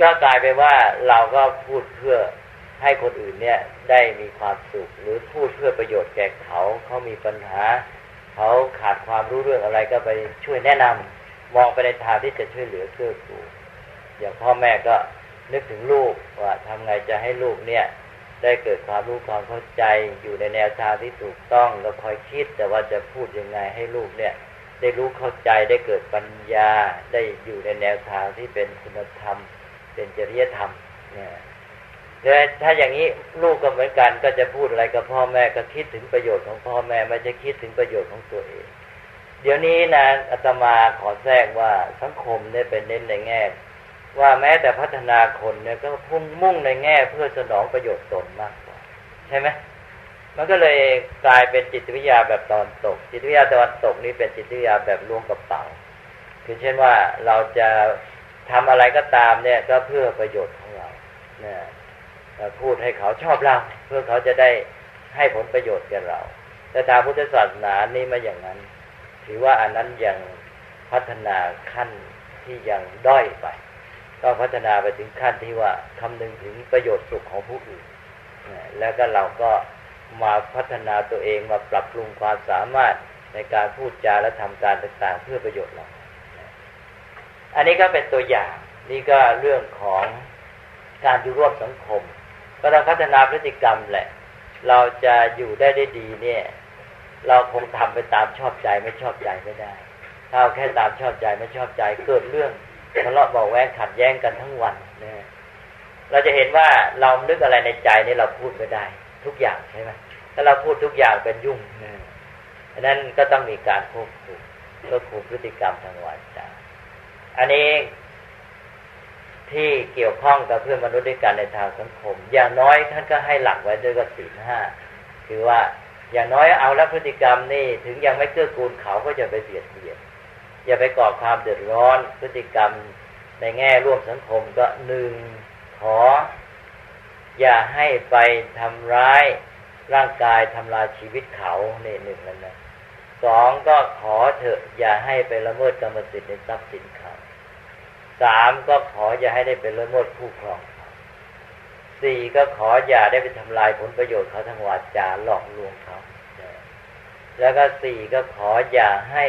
ก็กลายไปว่าเราก็พูดเพื่อ ให้คนอื่นเนี่ยได้มีความสุข หรือพูดเพื่อประโยชน์แก่เขาเขามีปัญหา เขาขาดความรู้เรื่องอะไรก็ไปช่วยแนะนำมองไปในทางที่จะช่วยเหลือเกื้อกูลอย่างพ่อแม่ก็นึกถึงลูกว่าทำไงจะให้ลูกเนี่ย ได้เกิดความรู้ความเข้าใจ อยู่ในแนวทางที่ถูกต้องเราคอยคิด แต่ว่าจะพูดยังไงให้ลูกเนี่ย ได้รู้เข้าใจได้เกิดปัญญา ได้อยู่ในแนวทางที่เป็นคุณธรรม เป็นจริยธรรมเนี่ย ถ้าอย่างนี้ลูกก็เหมือนกันก็จะพูดอะไรกับพ่อแม่ก็คิดถึงประโยชน์ของพ่อแม่ไม่จะคิดถึงประโยชน์ของตัวเอง เดี๋ยวนี้นะอาตมาขอแทรกว่าสังคมเนี่ยเป็นเน้นในแง่ ว่าแม้แต่พัฒนาคนเนี่ยก็พุ่งมุ่งในแง่เพื่อสนองประโยชน์ตนมากกว่าใช่ไหมมันก็เลยกลายเป็นจิตวิทยาแบบตอนตก จิตวิทยาตอนตกนี่เป็นจิตวิทยาแบบล้วงกระเป๋าคือเช่นว่าเราจะทำอะไรก็ตามเนี่ยก็เพื่อประโยชน์ของเราเนี่ย พูดให้เขาชอบเราเพื่อเขาจะได้ให้ผลประโยชน์แก่เรา แต่ทางพุทธศาสนานี่ไม่อย่างนั้น ถือว่าอันนั้นยังพัฒนาขั้นที่ยังด้อยไป ต้องพัฒนาไปถึงขั้นที่ว่าคำนึงถึงประโยชน์สุขของผู้อื่น แล้วก็เราก็มาพัฒนาตัวเองมาปรับปรุงความสามารถในการพูดจาและทำการต่างๆ เพื่อประโยชน์เรา อันนี้ก็เป็นตัวอย่าง นี่ก็เรื่องของการอยู่ร่วมสังคม ก็ต้องพัฒนาพฤติกรรมแหละ เราจะอยู่ได้ได้ดีเนี่ย เราคงทำไปตามชอบใจไม่ชอบใจไม่ได้ ถ้าแค่ตามชอบใจไม่ชอบใจเกิดเรื่องทะเลาะเบาแวงขัดแย้งกันทั้งวันนะเราจะเห็นว่าเรานึกอะไรในใจนี่เราพูดไม่ได้ ทุกอย่างใช่ไหมถ้าเราพูดทุกอย่างเป็นยุ่งนะอันนั้นก็ต้องมีการควบคุมควบคุมพฤติกรรมทางวาจาอันนี้ ที่เกี่ยวข้องกับเพื่อนมนุษย์ด้วยกันในทางสังคม อย่างน้อยท่านก็ให้หลักไว้ด้วยกับศีลห้าคือว่าอย่างน้อยเอาล้วพฤติกรรมนี่ถึงยังไม่เกื้อกูลเขาก็จะไปเบียดเบียนอย่าไปก่อความเดือดร้อนพฤติกรรมในแง่ร่วมสังคมก็หนึ่งขอ อย่าให้ไปทำร้ายร่างกายทำลายชีวิตเขาเนี่หนึ่งแล้วนะสองก็ขอเถอะอย่าให้ไปละเมิดกรรมสิทธิ์ในทรัพย์สินเข สามก็ขออย่าให้ได้เป็นละเมิดผู้ครองสี่ก็ขออย่าได้ไปทำลายผลประโยชน์เขาทางวาจาหลอกลวงเขาแล้วก็สี่ก็ขออย่าให้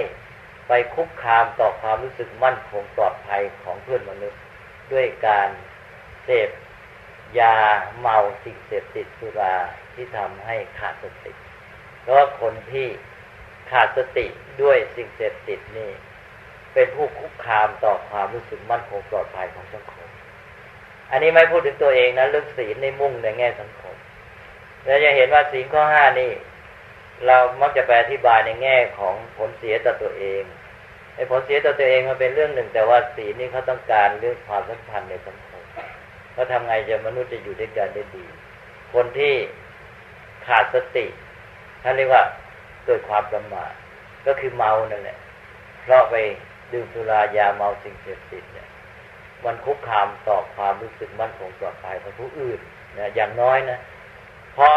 ไปคุกคามต่อความรู้สึกมั่นคงปลอดภัยของเพื่อนมนุษย์ ด้วยการเสพยาเมาสิ่งเสพติดสุราที่ทำให้ขาดสติเพราะคนที่ขาดสติด้วยสิ่งเสพติดนี่ เป็นผู้คุกคามต่อความรู้สึกมั่นคงปลอดภัยของสังคม อันนี้ไม่พูดถึงตัวเองนะเรื่องศีลในมุ่งในแง่สังคมเราจะเห็นว่าศีลข้อห้านี่ เรามักจะไปอธิบายในแง่ของผลเสียต่อตัวเองไอ้ผลเสียต่อตัวเองมันเป็นเรื่องหนึ่ง แต่ว่าศีลนี่เขาต้องการเรื่องความสัมพันธ์ในสังคมเขาทำไงจะมนุษย์จะอยู่ด้วยกันได้ดี คนที่ขาดสติท่านเรียกว่าเกิดความประมาทก็คือเมานั่นแหละเพราะไป ดื่มสุรายาเมาสิ่งเสพติดเนี่ย มันคุกคามต่อความรู้สึกมั่นคงปลอดภัยของผู้อื่นนะอย่างน้อยนะพอ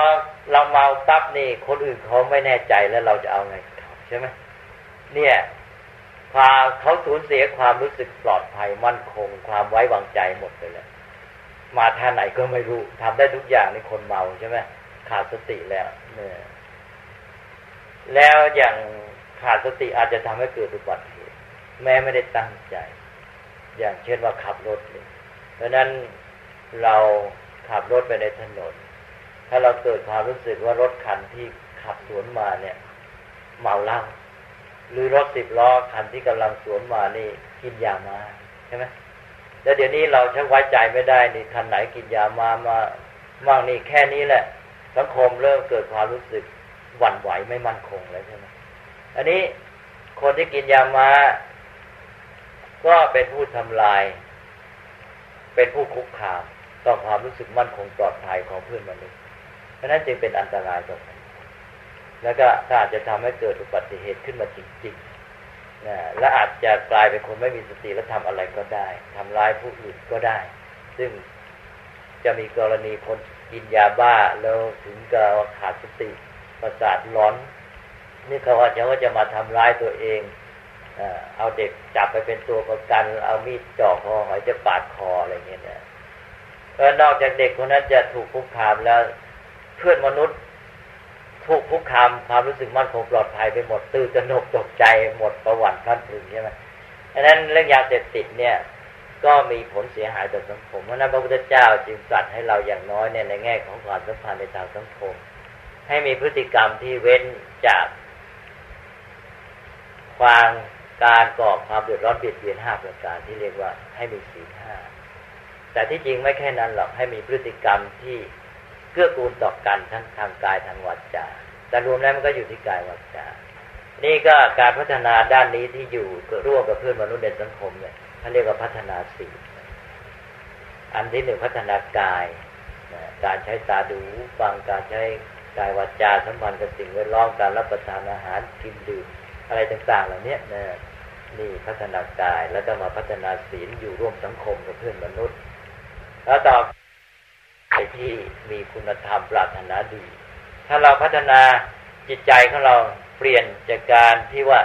เราเมาปั๊บนี่ คนอื่นเขาไม่แน่ใจแล้วเราจะเอาไงใช่ไหมเนี่ยพาเขาสูญเสียความรู้สึกปลอดภัยมั่นคง ความไว้วางใจหมดไปเลยมาท่าไหนก็ไม่รู้ทำได้ทุกอย่างในคนเมาใช่ไหมขาดสติแล้วเนี่ยแล้วอย่างขาดสติอาจจะทำให้เกิดอุบัติเห แม้ไม่ได้ตั้งใจ อย่างเช่นว่าขับรถเลยเพราะนั้นเราขับรถไปในถนน ถ้าเราเกิดความรู้สึกว่ารถคันที่ขับสวนมาเนี่ย เมาเหล้าหรือรถสิบล้อคันที่กำลังสวนมานี่กินยามาใช่ไหมแล้วเดี๋ยวนี้เราชักไว้ใจไม่ได้นี่คันไหนกินยามามามั่งนี่แค่นี้แหละ สังคมเริ่มเกิดความรู้สึกหวั่นไหวไม่มั่นคงแล้วใช่ไหมอันนี้คนที่กินยามา ก็เป็นผู้ทำลาย เป็นผู้คุกคามต่อความรู้สึกมั่นคงปลอดภัยของเพื่อนมนุษย์เพราะนั้นจึงเป็นอันตรายต่อมันแล้วก็ถ้าอาจจะทำให้เกิดอุบัติเหตุขึ้นมาจริงๆนะและอาจจะกลายเป็นคนไม่มีสติและทำอะไรก็ได้ทำร้ายผู้อื่นก็ได้ ซึ่งจะมีกรณีคนกินยาบ้าแล้วถึงกับขาดสติประสาทร้อน นี่เขาว่าจจะว่าจะมาทำร้ายตัวเอง เอาเด็กจับไปเป็นตัวประกัน เอามีดจ่อคอหอยจะปาดคออะไรเงี้ยนะแล้วนอกจากเด็กคนนั้นจะถูกคุกคามแล้ว เพื่อนมนุษย์ ถูกคุกคามความรู้สึกมั่นคงปลอดภัยไปหมดตื่นตระหนกตกใจหมดประวัติพันถึงใช่ไหมดังนั้นเรื่องยาเสพติดเนี่ย ก็มีผลเสียหายต่อสังคมเพราะนั้นพระพุทธเจ้าจึงตรัสให้เราอย่างน้อยเนี่ยในแง่ของความสัมพันธ์ในทางสังคม ให้มีพฤติกรรมที่เว้นจากความ การก่อความเดือดร้อนเบียดเบียนห้าประการที่เรียกว่าให้มีศีลห้าแต่ที่จริงไม่แค่นั้นหรอกให้มีพฤติกรรมที่เกื้อกูลต่อกันทั้งทางกายทางวาจาแต่รวมแล้วมันก็อยู่ที่กายวาจานี่ก็การพัฒนาด้านนี้ที่อยู่ร่วมกับเพื่อนมนุษย์ในสังคมเนี่ยเขาเรียกว่าพัฒนาสีอันที่หนึ่งพัฒนากายการใช้ตาดูฟังการใช้กายวาจาสัมพันธ์กับสิ่งแวดล้อมการรับประทานอาหารกินดื่ม อะไรต่างๆเหล่านี้นะนี่พัฒนากายแล้วก็มาพัฒนาศีลอยู่ร่วมสังคมกับเพื่อนมนุษย์ แล้วต่อไปที่มีคุณธรรมปรารถนาดี ถ้าเราพัฒนาจิตใจของเราเปลี่ยนจากการที่ว่า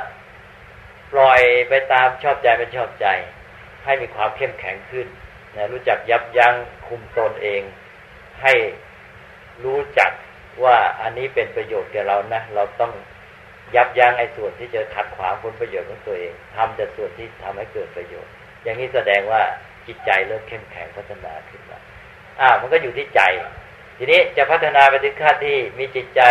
ปล่อยไปตามชอบใจเป็นชอบใจ ให้มีความเข้มแข็งขึ้นนะรู้จักยับยั้งคุมตนเอง ให้รู้จักว่าอันนี้เป็นประโยชน์แก่เรานะ เราต้อง ยับยั้งไอ้ส่วนที่จะขัดขวางผลประโยชน์ของตัวเองทำแต่ส่วนที่ทำให้เกิดประโยชน์ อย่างนี้แสดงว่าจิตใจเริ่มเข้มแข็งพัฒนาขึ้นมาอ่ามันก็อยู่ที่ใจ ทีนี้จะพัฒนาไปถึงขั้นที่มีจิตใจ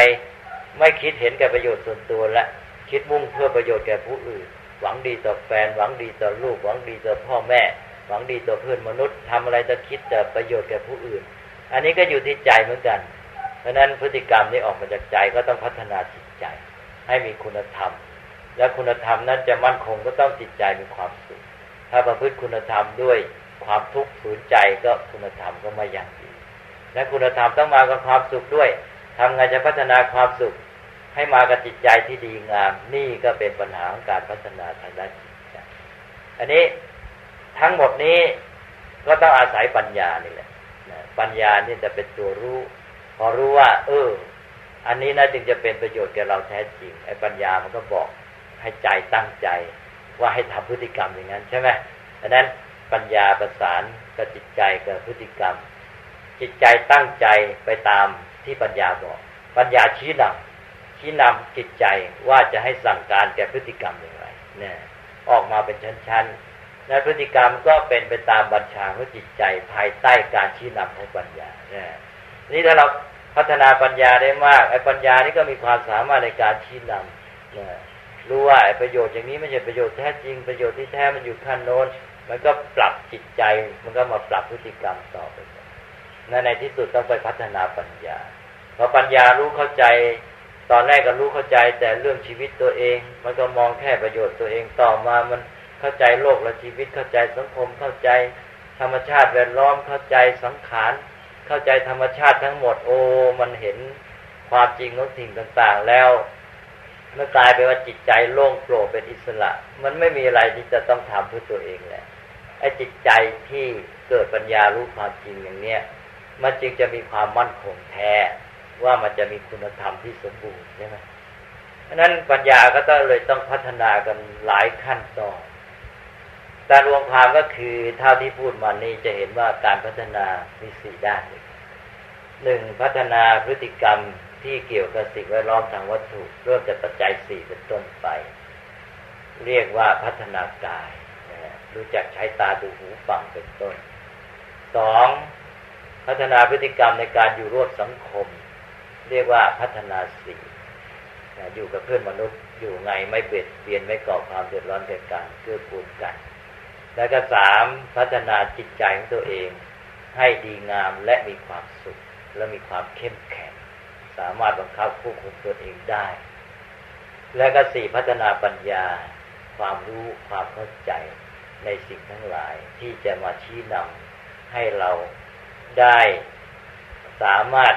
ไม่คิดเห็นแก่ประโยชน์ส่วนตัวและคิดมุ่งเพื่อประโยชน์แก่ผู้อื่น หวังดีต่อแฟน หวังดีต่อลูก หวังดีต่อพ่อแม่ หวังดีต่อเพื่อนมนุษย์ทำอะไรจะคิดแต่ประโยชน์แก่ผู้อื่น อันนี้ก็อยู่ที่ใจเหมือนกัน เพราะนั้นพฤติกรรมนี้ออกมาจากใจก็ต้องพัฒนาจิต ให้มีคุณธรรม และคุณธรรมนั้นจะมั่นคงก็ต้องจิตใจมีความสุข ถ้าประพฤติคุณธรรมด้วยความทุกข์ฝืนใจก็คุณธรรมก็ไม่ยั่งยืนและคุณธรรมต้องมากับความสุขด้วยทำไงจะพัฒนาความสุข ให้มากับจิตใจที่ดีงาม นี่ก็เป็นปัญหาของการพัฒนาทางด้านจิตใจอันนี้ทั้งหมดนี้ก็ต้องอาศัยปัญญานี่แหละปัญญานี่จะเป็นตัวรู้ พอรู้ว่า เออ อันนี้นะจึงจะเป็นประโยชน์แก่เราแท้จริงไอ้ปัญญามันก็บอกให้ใจตั้งใจ ว่าให้ทำพฤติกรรมอย่างนั้นใช่ไหมดังนั้นปัญญาประสานกับจิตใจกับพฤติกรรม จิตใจตั้งใจไปตามที่ปัญญาบอก ปัญญาชี้นำชี้นำจิตใจว่าจะให้สั่งการแก่พฤติกรรมอย่างไรเนี่ยออกมาเป็นชั้นๆและพฤติกรรมก็เป็นไปตามบัญชาของจิตใจภายใต้การชี้นำของปัญญาเนี่ยนี่ถ้าเรา พัฒนาปัญญาได้มากไอ้ปัญญานี่ก็มีความสามารถในการชี้นำรู้ว่าไอ้ประโยชน์อย่างนี้ไม่ใช่ประโยชน์แท้จริงประโยชน์ที่แท้มันอยู่ขั้นโน้น มันก็ปรับจิตใจ มันก็มาปรับพฤติกรรมต่อไปนั่นในที่สุดต้องไปพัฒนาปัญญาพอปัญญารู้เข้าใจ ตอนแรกก็รู้เข้าใจ แต่เรื่องชีวิตตัวเอง มันก็มองแค่ประโยชน์ตัวเองต่อมามันเข้าใจโลกและชีวิตเข้าใจสังคมเข้าใจ ธรรมชาติแวดล้อมเข้าใจสังขาร เข้าใจธรรมชาติทั้งหมด โอ้มันเห็นความจริงของสิ่งต่างๆ แล้วเมื่อกลายไปว่าจิตใจโล่งโปร่งเป็นอิสระ มันไม่มีอะไรที่จะต้องทำเพื่อตัวเองแหละไอ้จิตใจที่เกิดปัญญารู้ความจริงอย่างเนี้ยมันจึงจะมีความมั่นคงแท้ว่ามันจะมีคุณธรรมที่สมบูรณ์ใช่ไหมเพราะนั้นปัญญาก็ต้องเลยต้องพัฒนากันหลายขั้นตอนแต่รวมความก็คือเท่าที่พูดมานี้จะเห็นว่าการพัฒนามีสี่ด้าน หนึ่งพัฒนาพฤติกรรมที่เกี่ยวกับสิ่งแวดล้อมทางวัตถุเริ่มจากปัจจัยสี่เป็นต้นไป เรียกว่าพัฒนากายรู้จักใช้ตาดูหูฟังเป็นต้นสองพัฒนาพฤติกรรมในการอยู่ร่วมสังคม เรียกว่าพัฒนาสี่อยู่กับเพื่อนมนุษย์อยู่ไงไม่เบียดเบียนไม่ก่อความเดือดร้อนแก่กันเกื้อกูลกัน แล้วก็สามพัฒนาจิตใจของตัวเอง ให้ดีงามและมีความสุข และมีความเข้มแข็ง สามารถบังคับควบคุมตัวเองได้ แล้วก็สี่พัฒนาปัญญา ความรู้ความเข้าใจในสิ่งทั้งหลายที่จะมาชี้นำให้เราได้สามารถ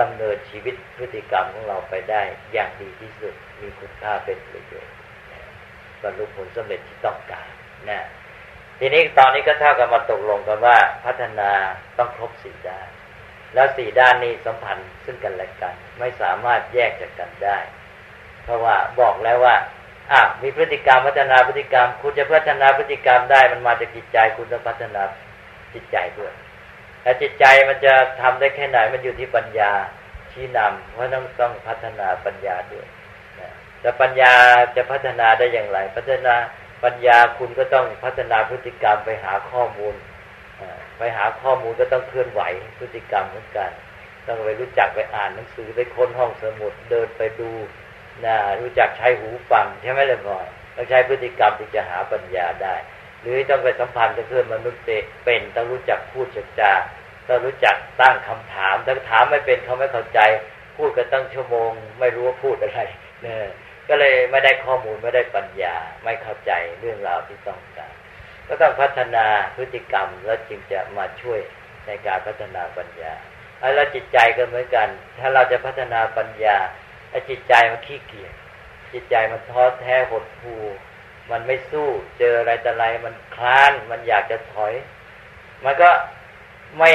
ดำเนินชีวิตพฤติกรรมของเราไปได้อย่างดีที่สุดมีคุณค่าเป็นประโยชน์บรรลุผลสำเร็จที่ต้องการนะทีนี้ตอนนี้ก็เท่ากับมาตกลงกันว่าพัฒนาต้องครบสี่ด้าน แล้วสี่ด้านนี้สัมพันธ์ซึ่งกันและกัน ไม่สามารถแยกจากกันได้ เพราะว่าบอกแล้วว่าอะมีพฤติกรรมพัฒนาพฤติกรรม คุณจะพัฒนาพฤติกรรมได้ มันมาจากจิตใจ คุณต้องพัฒนาจิตใจด้วยแต่จิตใจมันจะทำได้แค่ไหนมันอยู่ที่ปัญญาชี้นำเพราะต้องต้องพัฒนาปัญญาด้วยแต่ปัญญาจะพัฒนาได้อย่างไร พัฒนาปัญญาคุณก็ต้องพัฒนาพฤติกรรมไปหาข้อมูล ไปหาข้อมูลก็ต้องเคลื่อนไหวพฤติกรรมเหมือนกัน ต้องไปรู้จักไปอ่านหนังสือไปค้นห้องสมุดเดินไปดูนะรู้จักใช้หูฟังใช่ไหมล่ะพ่อต้องใช้พฤติกรรมที่จะหาปัญญาได้ หรือต้องไปสัมพันธ์กับเพื่อนมนุษย์เป็นต้องรู้จักพูดจาต้องรู้จักตั้งคำถามถ้าถามไม่เป็นเขาไม่เข้าใจ พูดกันตั้งชั่วโมง ไม่รู้ว่าพูดอะไรเนี่ยก็เลยไม่ได้ข้อมูลไม่ได้ปัญญา ไม่เข้าใจเรื่องราวที่ต้องการ ก็ต้องพัฒนาพฤติกรรมแล้วจึงจะมาช่วยในการพัฒนาปัญญาแล้วจิตใจก็เหมือนกัน ถ้าเราจะพัฒนาปัญญาไอ้จิตใจมันขี้เกียจจิตใจมันท้อแท้หดหู่มันไม่สู้เจออะไรแต่ไรมันคลาน มันอยากจะถอย มันก็ไม่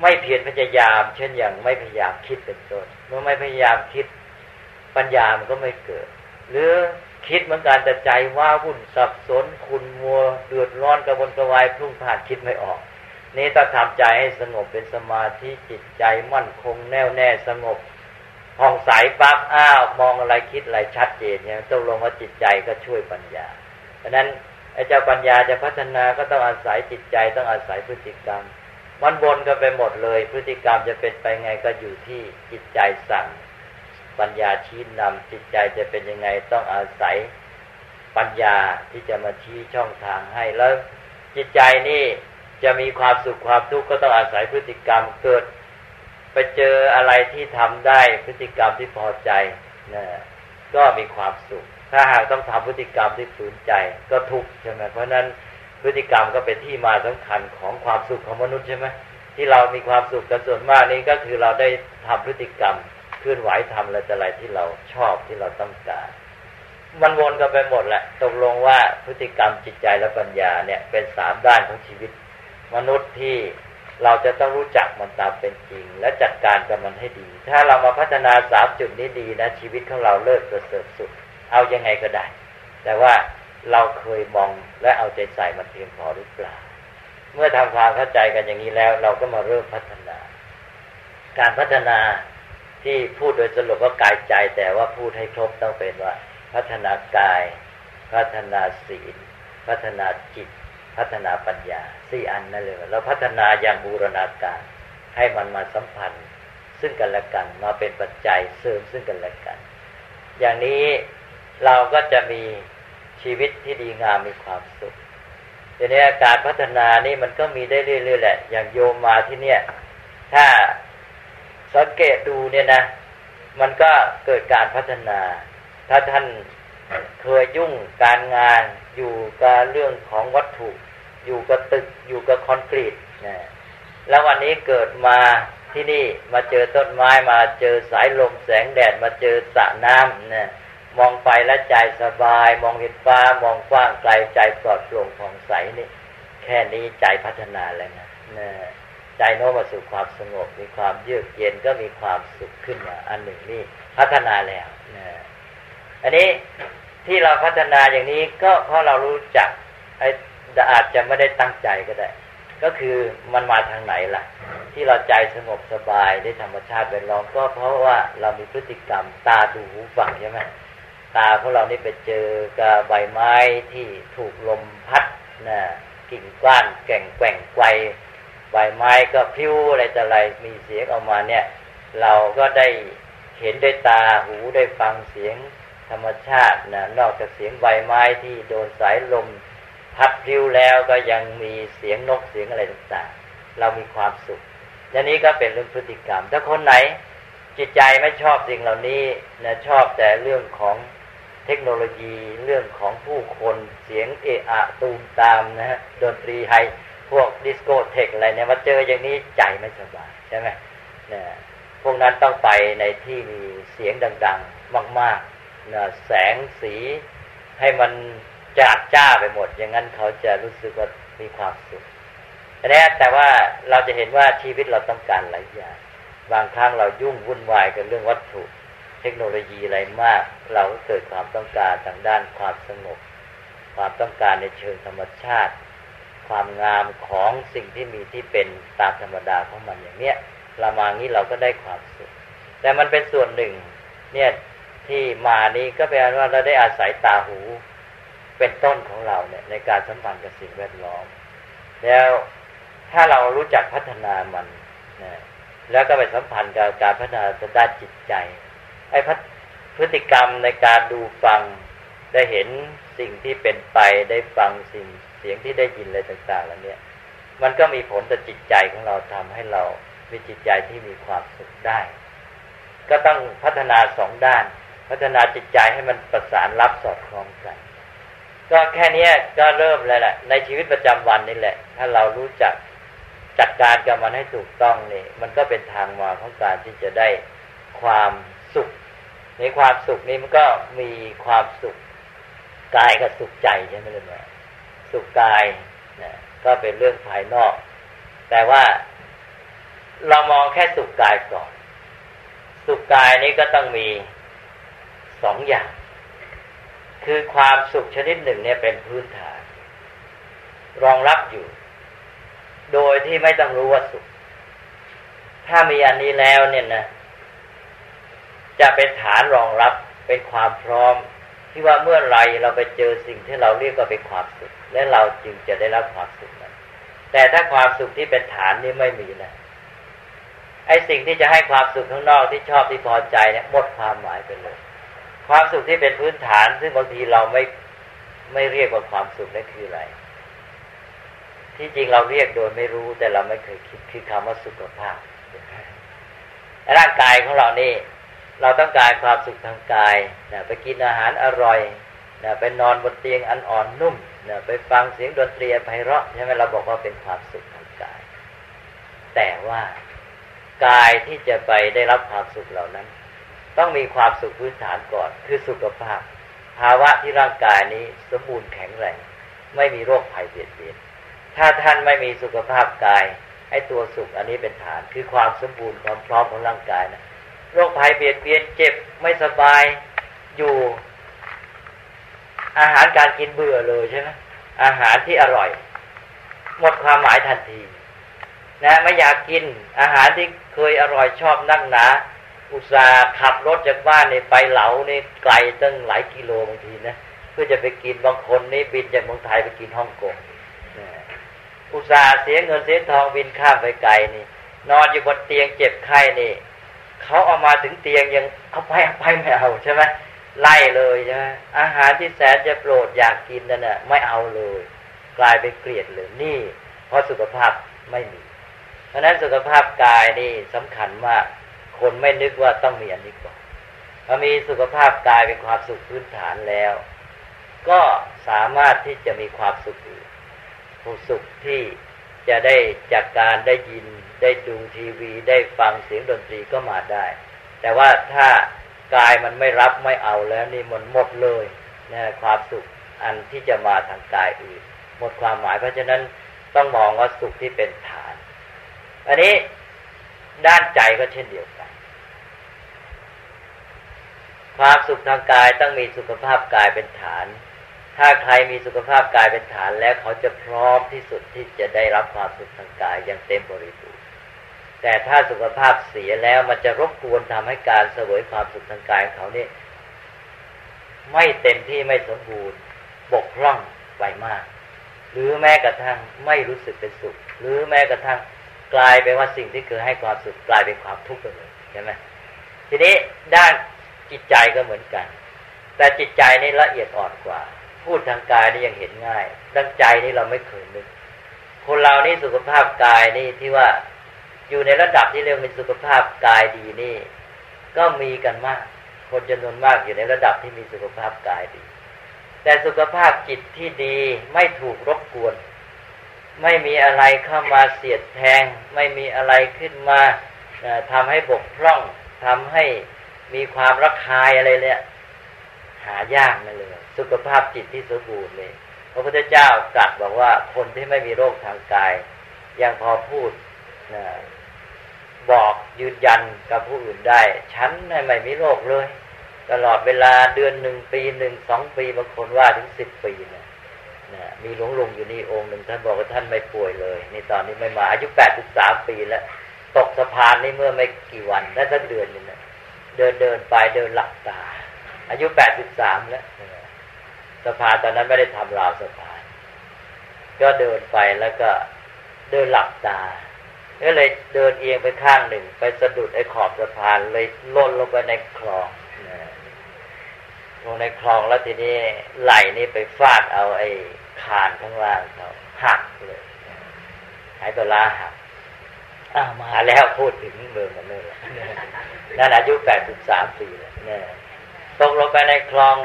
ไม่เพียรพยายาม เช่นอย่างไม่พยายามคิดเป็นต้นเมื่อไม่พยายามคิดปัญญามันก็ไม่เกิด หรือ คิดเหมือนกันแต่ใจว่าวุ่นสับสนขุนมัวเดือดร้อนกระวนกระวายพุ่งผ่านคิดไม่ออก นี่ต้องทำใจให้สงบเป็นสมาธิจิตใจมั่นคงแน่วแน่สงบผ่องใสปั๊บอ้าวมองอะไรคิดอะไรชัดเจนเนี่ยต้องลงว่าจิตใจก็ช่วยปัญญาเพราะนั้นไอ้เจ้าปัญญาจะพัฒนาก็ต้องอาศัยจิตใจต้องอาศัยพฤติกรรมมันบนกันไปหมดเลย พฤติกรรมจะเป็นไปไงก็อยู่ที่จิตใจสั่ง ปัญญาชี้นำจิตใจจะเป็นยังไงต้องอาศัยปัญญาที่จะมาชี้ช่องทางให้แล้วจิตใจนี่จะมีความสุขความทุกข์ก็ต้องอาศัยพฤติกรรมเกิด ไปเจออะไรที่ทำได้พฤติกรรมที่พอใจนะก็มีความสุข ถ้าหากต้องทำพฤติกรรมที่ฝืนใจก็ทุกข์ใช่ไหมเพราะนั้นพฤติกรรมก็เป็นที่มาสำคัญของความสุขของมนุษย์ใช่ไหมที่เรามีความสุขกันส่วนมากนี่ก็คือเราได้ทำพฤติกรรม เคลื่อนไหวทำอะไรแต่อะไรที่เราชอบที่เราต้องการ มันวนกันไปหมดแหละตกลงว่าพฤติกรรมจิตใจและปัญญาเนี่ย เป็นสามด้านของชีวิต มนุษย์ที่เราจะต้องรู้จักมันตามเป็นจริง และจัดการกับมันให้ดี ถ้าเรามาพัฒนาสามจุดนี้ดีนะ ชีวิตของเราเลิศประเสริฐสุด เอายังไงก็ได้ แต่ว่าเราเคยมองและเอาใจใส่มันเพียงพอหรือเปล่า เมื่อทำความเข้าใจกันอย่างนี้แล้ว เราก็มาเริ่มพัฒนา การพัฒนา ที่พูดโดยสรุปว่ากายใจ แต่ว่าพูดให้ครบต้องเป็นว่า พัฒนากาย พัฒนาศีล พัฒนาจิต พัฒนาปัญญาสี่อันนั่นเลยแล้วพัฒนาอย่างบูรณาการ ให้มันมาสัมพันธ์ ซึ่งกันและกันมาเป็นปัจจัยเสริมซึ่งกันและกัน อย่างนี้เราก็จะมีชีวิตที่ดีงามมีความสุขทีนี้การพัฒนานี่มันก็มีได้เรื่อยๆแหละ อย่างโยมมาที่เนี่ย ถ้า สังเกตดูเนี่ยนะ มันก็เกิดการพัฒนา ถ้าท่านเคยยุ่งการงานอยู่กับเรื่องของวัตถุ อยู่กับตึกอยู่กับคอนกรีตนะแล้ววันนี้เกิดมาที่นี่มาเจอต้นไม้มาเจอสายลมแสงแดดมาเจอสระน้ำนะมองไปแล้วใจสบาย มองเห็นฟ้ามองกว้างไกลใจปลอดโปร่งผ่องใสนี่ แค่นี้ใจพัฒนาแล้วนะนะ ใจโน้มมาสู่ความสงบ มีความเยือกเย็นก็มีความสุขขึ้นมาอันหนึ่งนี่พัฒนาแล้วนะอันนี้ที่เราพัฒนาอย่างนี้ก็เพราะเรารู้จักไอ้อาจจะไม่ได้ตั้งใจก็ได้ ก็คือมันมาทางไหนล่ะ ที่เราใจสงบสบายได้ธรรมชาติเป็นรองก็เพราะว่าเรามีพฤติกรรมตาดูหูฟังใช่ไหมตาของเรานี่ไปเจอกับใบไม้ที่ถูกลมพัดนะกิ่งก้านแก่งแกว่งไกว ใบไม้ก็พิ้วอะไรแต่อะไรมีเสียงออกมาเนี่ย เราก็ได้เห็นด้วยตาหูได้ฟังเสียงธรรมชาตินะนอกจากเสียงใบไม้ที่โดนสายลมพัดพิ้วแล้วก็ยังมีเสียงนกเสียงอะไรต่างๆ เรามีความสุขอย่างนี้ก็เป็นเรื่องพฤติกรรม ถ้าคนไหนจิตใจไม่ชอบสิ่งเหล่านี้นะชอบแต่เรื่องของเทคโนโลยีเรื่องของผู้คนเสียงเอะอะตูมตามนะฮะดนตรีไฮ พวกดิสโก้เทคอะไรเนี่ยมาเจออย่างนี้ใจไม่สบายใช่ไหมเนี่ยพวกนั้นต้องไปในที่มีเสียงดัง ๆ มากๆนะแสงสีให้มันจัดจ้าไปหมด อย่างนั้นเขาจะรู้สึกว่ามีความสุขแต่แต่ว่าเราจะเห็นว่าชีวิตเราต้องการหลายอย่าง บางครั้งเรายุ่งวุ่นวายกับเรื่องวัตถุ เทคโนโลยีอะไรมาก เราก็เกิดความต้องการทางด้านความสงบ ความต้องการในเชิงธรรมชาติ ความงามของสิ่งที่มีที่เป็นตามธรรมดาของมันอย่างเนี้ยเรามางี้เราก็ได้ความสุข แต่มันเป็นส่วนหนึ่ง เนี่ยที่มานี้ก็แปลว่าเราได้อาศัยตาหู เป็นต้นของเราเนี่ย ในการสัมพันธ์กับสิ่งแวดล้อม แล้วถ้าเรารู้จักพัฒนามันนะแล้วก็ไปสัมพันธ์กับการพัฒนาด้านจิตใจ ไอ้พฤติกรรมในการดูฟังได้เห็นสิ่งที่เป็นไปได้ฟังสิ่ง เสียงที่ได้ยินอะไรต่างๆแล้วเนี่ยมันก็มีผลต่อจิตใจของเราทำให้เรามีจิตใจที่มีความสุขได้ ก็ต้องพัฒนาสองด้าน พัฒนาจิตใจให้มันประสานรับสอดคล้องกัน ก็แค่นี้ก็เริ่มแล้วแหละในชีวิตประจำวันนี่แหละ ถ้าเรารู้จักจัดการกับมันให้ถูกต้องนี่มันก็เป็นทางมาของการที่จะได้ความสุข ในความสุขนี้มันก็มีความสุขกายกับสุขใจใช่ไหมล่ะ สุขกายนะก็เป็นเรื่องภายนอก แต่ว่าเรามองแค่สุขกายก่อน สุขกายนี้ก็ต้องมีสองอย่าง คือความสุขชนิดหนึ่งเนี่ยเป็นพื้นฐาน รองรับอยู่ โดยที่ไม่ต้องรู้ว่าสุข ถ้ามีอันนี้แล้วเนี่ยนะ จะเป็นฐานรองรับเป็นความพร้อม ที่ว่าเมื่อไรเราไปเจอสิ่งที่เราเรียกว่าเป็นความสุข และเราจึงจะได้รับความสุขนั้น แต่ถ้าความสุขที่เป็นฐานนี้ไม่มีนะไอ้สิ่งที่จะให้ความสุขข้างนอกที่ชอบที่พอใจเนี่ยหมดความหมายไปเลย ความสุขที่เป็นพื้นฐาน ซึ่งบางทีเราไม่ไม่เรียกว่าความสุขนั่นคืออะไร ที่จริงเราเรียกโดยไม่รู้แต่เราไม่เคยคิดคือคำว่าสุขภาพร่างกายของเรานี่ เราต้องการความสุขทางกายนะไปกินอาหารอร่อยนะไปนอนบนเตียงอันอ่อนนุ่มนะไปฟังเสียงดนตรีไพเราะใช่ไหมเราบอกว่าเป็นความสุขทางกาย แต่ว่ากายที่จะไปได้รับความสุขเหล่านั้น ต้องมีความสุขพื้นฐานก่อน คือสุขภาพ ภาวะที่ร่างกายนี้สมบูรณ์แข็งแรงไม่มีโรคภัยเบียดเบียนถ้าท่านไม่มีสุขภาพกายไอ้ตัวสุขอันนี้เป็นฐาน คือความสมบูรณ์ความพร้อมของร่างกายนะ โรคภัยเบียดเบียนเจ็บไม่สบายอยู่ อาหารการกินเบื่อเลยใช่ไหมอาหารที่อร่อย หมดความหมายทันที นะไม่อยากกินอาหารที่เคยอร่อยชอบนั่งหนาอุตส่าห์ขับรถจากบ้านนี่ไปเหลานี่ไกลตั้งหลายกิโลบางทีนะเพื่อจะไปกินบางคนนี่บินจากเมืองไทยไปกินฮ่องกงอุตส่าห์เสียเงินเสียทองบินข้ามไปไกลนี่ นอนอยู่บนเตียงเจ็บไข้นี่ เขาเอามาถึงเตียงยังเอาไปเอาไปไม่เอาใช่ไหมไล่เลยใช่ไหมอาหารที่แสนจะโปรดอยากกินนั่นน่ะไม่เอาเลย กลายเป็นเกลียดเลยนี่ เพราะสุขภาพไม่มี เพราะนั้นสุขภาพกายนี่สำคัญมากคนไม่นึกว่าต้องมีอันนี้ก่อนพอมีสุขภาพกายเป็นความสุขพื้นฐานแล้ว ก็สามารถที่จะมีความสุขอื่นผู้สุขที่จะได้จากการได้ยิน ได้ดูทีวีได้ฟังเสียงดนตรีก็มาได้ แต่ว่าถ้ากายมันไม่รับไม่เอาแล้วนี่มันหมดเลยนะความสุขอันที่จะมาทางกายอื่นหมดความหมายเพราะฉะนั้นต้องมองว่าสุขที่เป็นฐาน อันนี้ด้านใจก็เช่นเดียวกัน ความสุขทางกายต้องมีสุขภาพกายเป็นฐาน ถ้าใครมีสุขภาพกายเป็นฐานแล้วเขาจะพร้อมที่สุดที่จะได้รับความสุขทางกายอย่างเต็มบริบูรณ์ แต่ถ้าสุขภาพเสียแล้วมันจะรบกวนทำให้การเสวยความสุขทางกายของเขาเนี่ยไม่เต็มที่ไม่สมบูรณ์ บกพร่องไปมาก หรือแม้กระทั่งไม่รู้สึกเป็นสุข หรือแม้กระทั่งกลายเป็นว่าสิ่งที่เคยให้ความสุขกลายเป็นความทุกข์ไปเลยใช่ไหมทีนี้ด้านจิตใจก็เหมือนกัน แต่จิตใจนี่ละเอียดอ่อนกว่า พูดทางกายนี่ยังเห็นง่ายดังใจนี่เราไม่เคยนึกคนเรานี่สุขภาพกายนี่ที่ว่า อยู่ในระดับที่เรียกเป็นสุขภาพกายดีนี่ ก็มีกันมาก คนจำนวนมากอยู่ในระดับที่มีสุขภาพกายดี แต่สุขภาพจิตที่ดีไม่ถูกรบกวน ไม่มีอะไรเข้ามาเสียดแทง ไม่มีอะไรขึ้นมาทำให้บกพร่องทำให้มีความรักคายอะไรเนี่ยหายากนั่นเลย สุขภาพจิตที่สมบูรณ์เลยพระพุทธเจ้าตรัสบอกว่าคนที่ไม่มีโรคทางกาย ยังพอพูดนะ บอกยืนยันกับผู้อื่นได้ ฉันไม่มีโรคเลย ตลอดเวลาเดือนหนึ่งปีหนึ่งสองปีบางคนว่าถึงสิบปีนะนะมีหลวงลุงอยู่นี่องค์หนึ่งท่านบอกว่าท่านไม่ป่วยเลยนี่ตอนนี้ไม่มาอายุแปดสิบสามปีแล้วตกสะพานนี่เมื่อไม่กี่วันได้สักเดือนนึงนะเดินเดินไปเดินหลับตา อายุแปดสิบสามแล้วสะพานตอนนั้นไม่ได้ทำราวสะพาน ก็เดินไปแล้วก็เดินหลับตา ก็เลยเดินเอียงไปข้างหนึ่ง ไปสะดุดไอ้ขอบสะพานเลยล่นลงไปในคลองลงในคลองแล้วทีนี้ไหลนี่ไปฟาดเอาไอ้คานข้างล่างเขาหักเลยหายตัวลาหักอ้ามาแล้วพูดถึงเบอร์มันเลยนั่นอายุแปดสิบสามปีแล้วเนี่ยตกลงไปในคลอง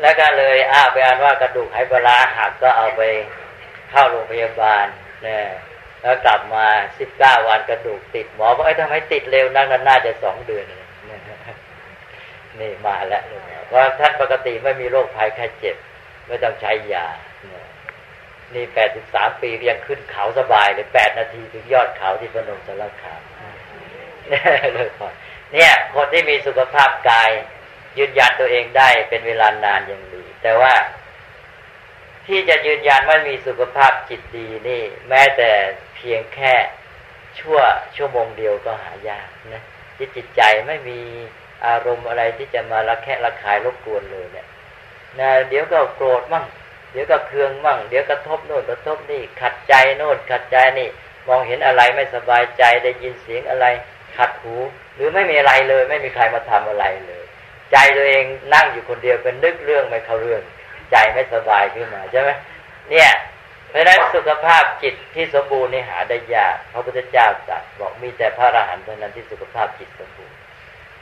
แล้วก็เลยอ้าไปอ่านว่ากระดูกไหปลาหักก็เอาไปเข้าโรงพยาบาลเนี่ย แล้วกลับมาสิบเก้าวันกระดูกติดหมอบอกไอ้ทำไมติดเร็วนั่นน่าจะสองเดือนนี่มาแล้วเพราะท่านปกติไม่มีโรคภัยแค่เจ็บ ไม่ต้องใช้ยา นี่แปดสิบสามปียังขึ้นเขาสบายเลยแปดนาทีถึงยอดเขาที่พนมสารคามเลยพอเนี่ย คนที่มีสุขภาพกาย ยืนยันตัวเองได้เป็นเวลานานอย่างดี แต่ว่า ที่จะยืนยันว่ามีสุขภาพจิตดีนี่ แม้แต่ พียงแค่ชั่วชั่วโมงเดียวก็หายากนะที่จิตใจไม่มีอารมณ์อะไรที่จะมาละแคะระคายรบกวนเลยเนี่ยนะเดี๋ยวก็โกรธมั่ง เดี๋ยวก็เคืองมั่ง เดี๋ยวกระทบโน่นกระทบนี่ ขัดใจโน่นขัดใจนี่ มองเห็นอะไรไม่สบายใจได้ยินเสียงอะไร ขัดหู หรือไม่มีอะไรเลย ไม่มีใครมาทำอะไรเลย ใจตัวเองนั่งอยู่คนเดียวเป็นนึกเรื่องไม่เข้าเรื่อง ใจไม่สบายขึ้นมาใช่ไหมเนี่ย ราะฉะนั้นสุขภาพจิตที่สมบูรณ์นี่หาได้ยากพระพุทธเจ้าตรัสบอกมีแต่พระอรหันต์เท่านั้นที่สุขภาพจิตสมบูรณ์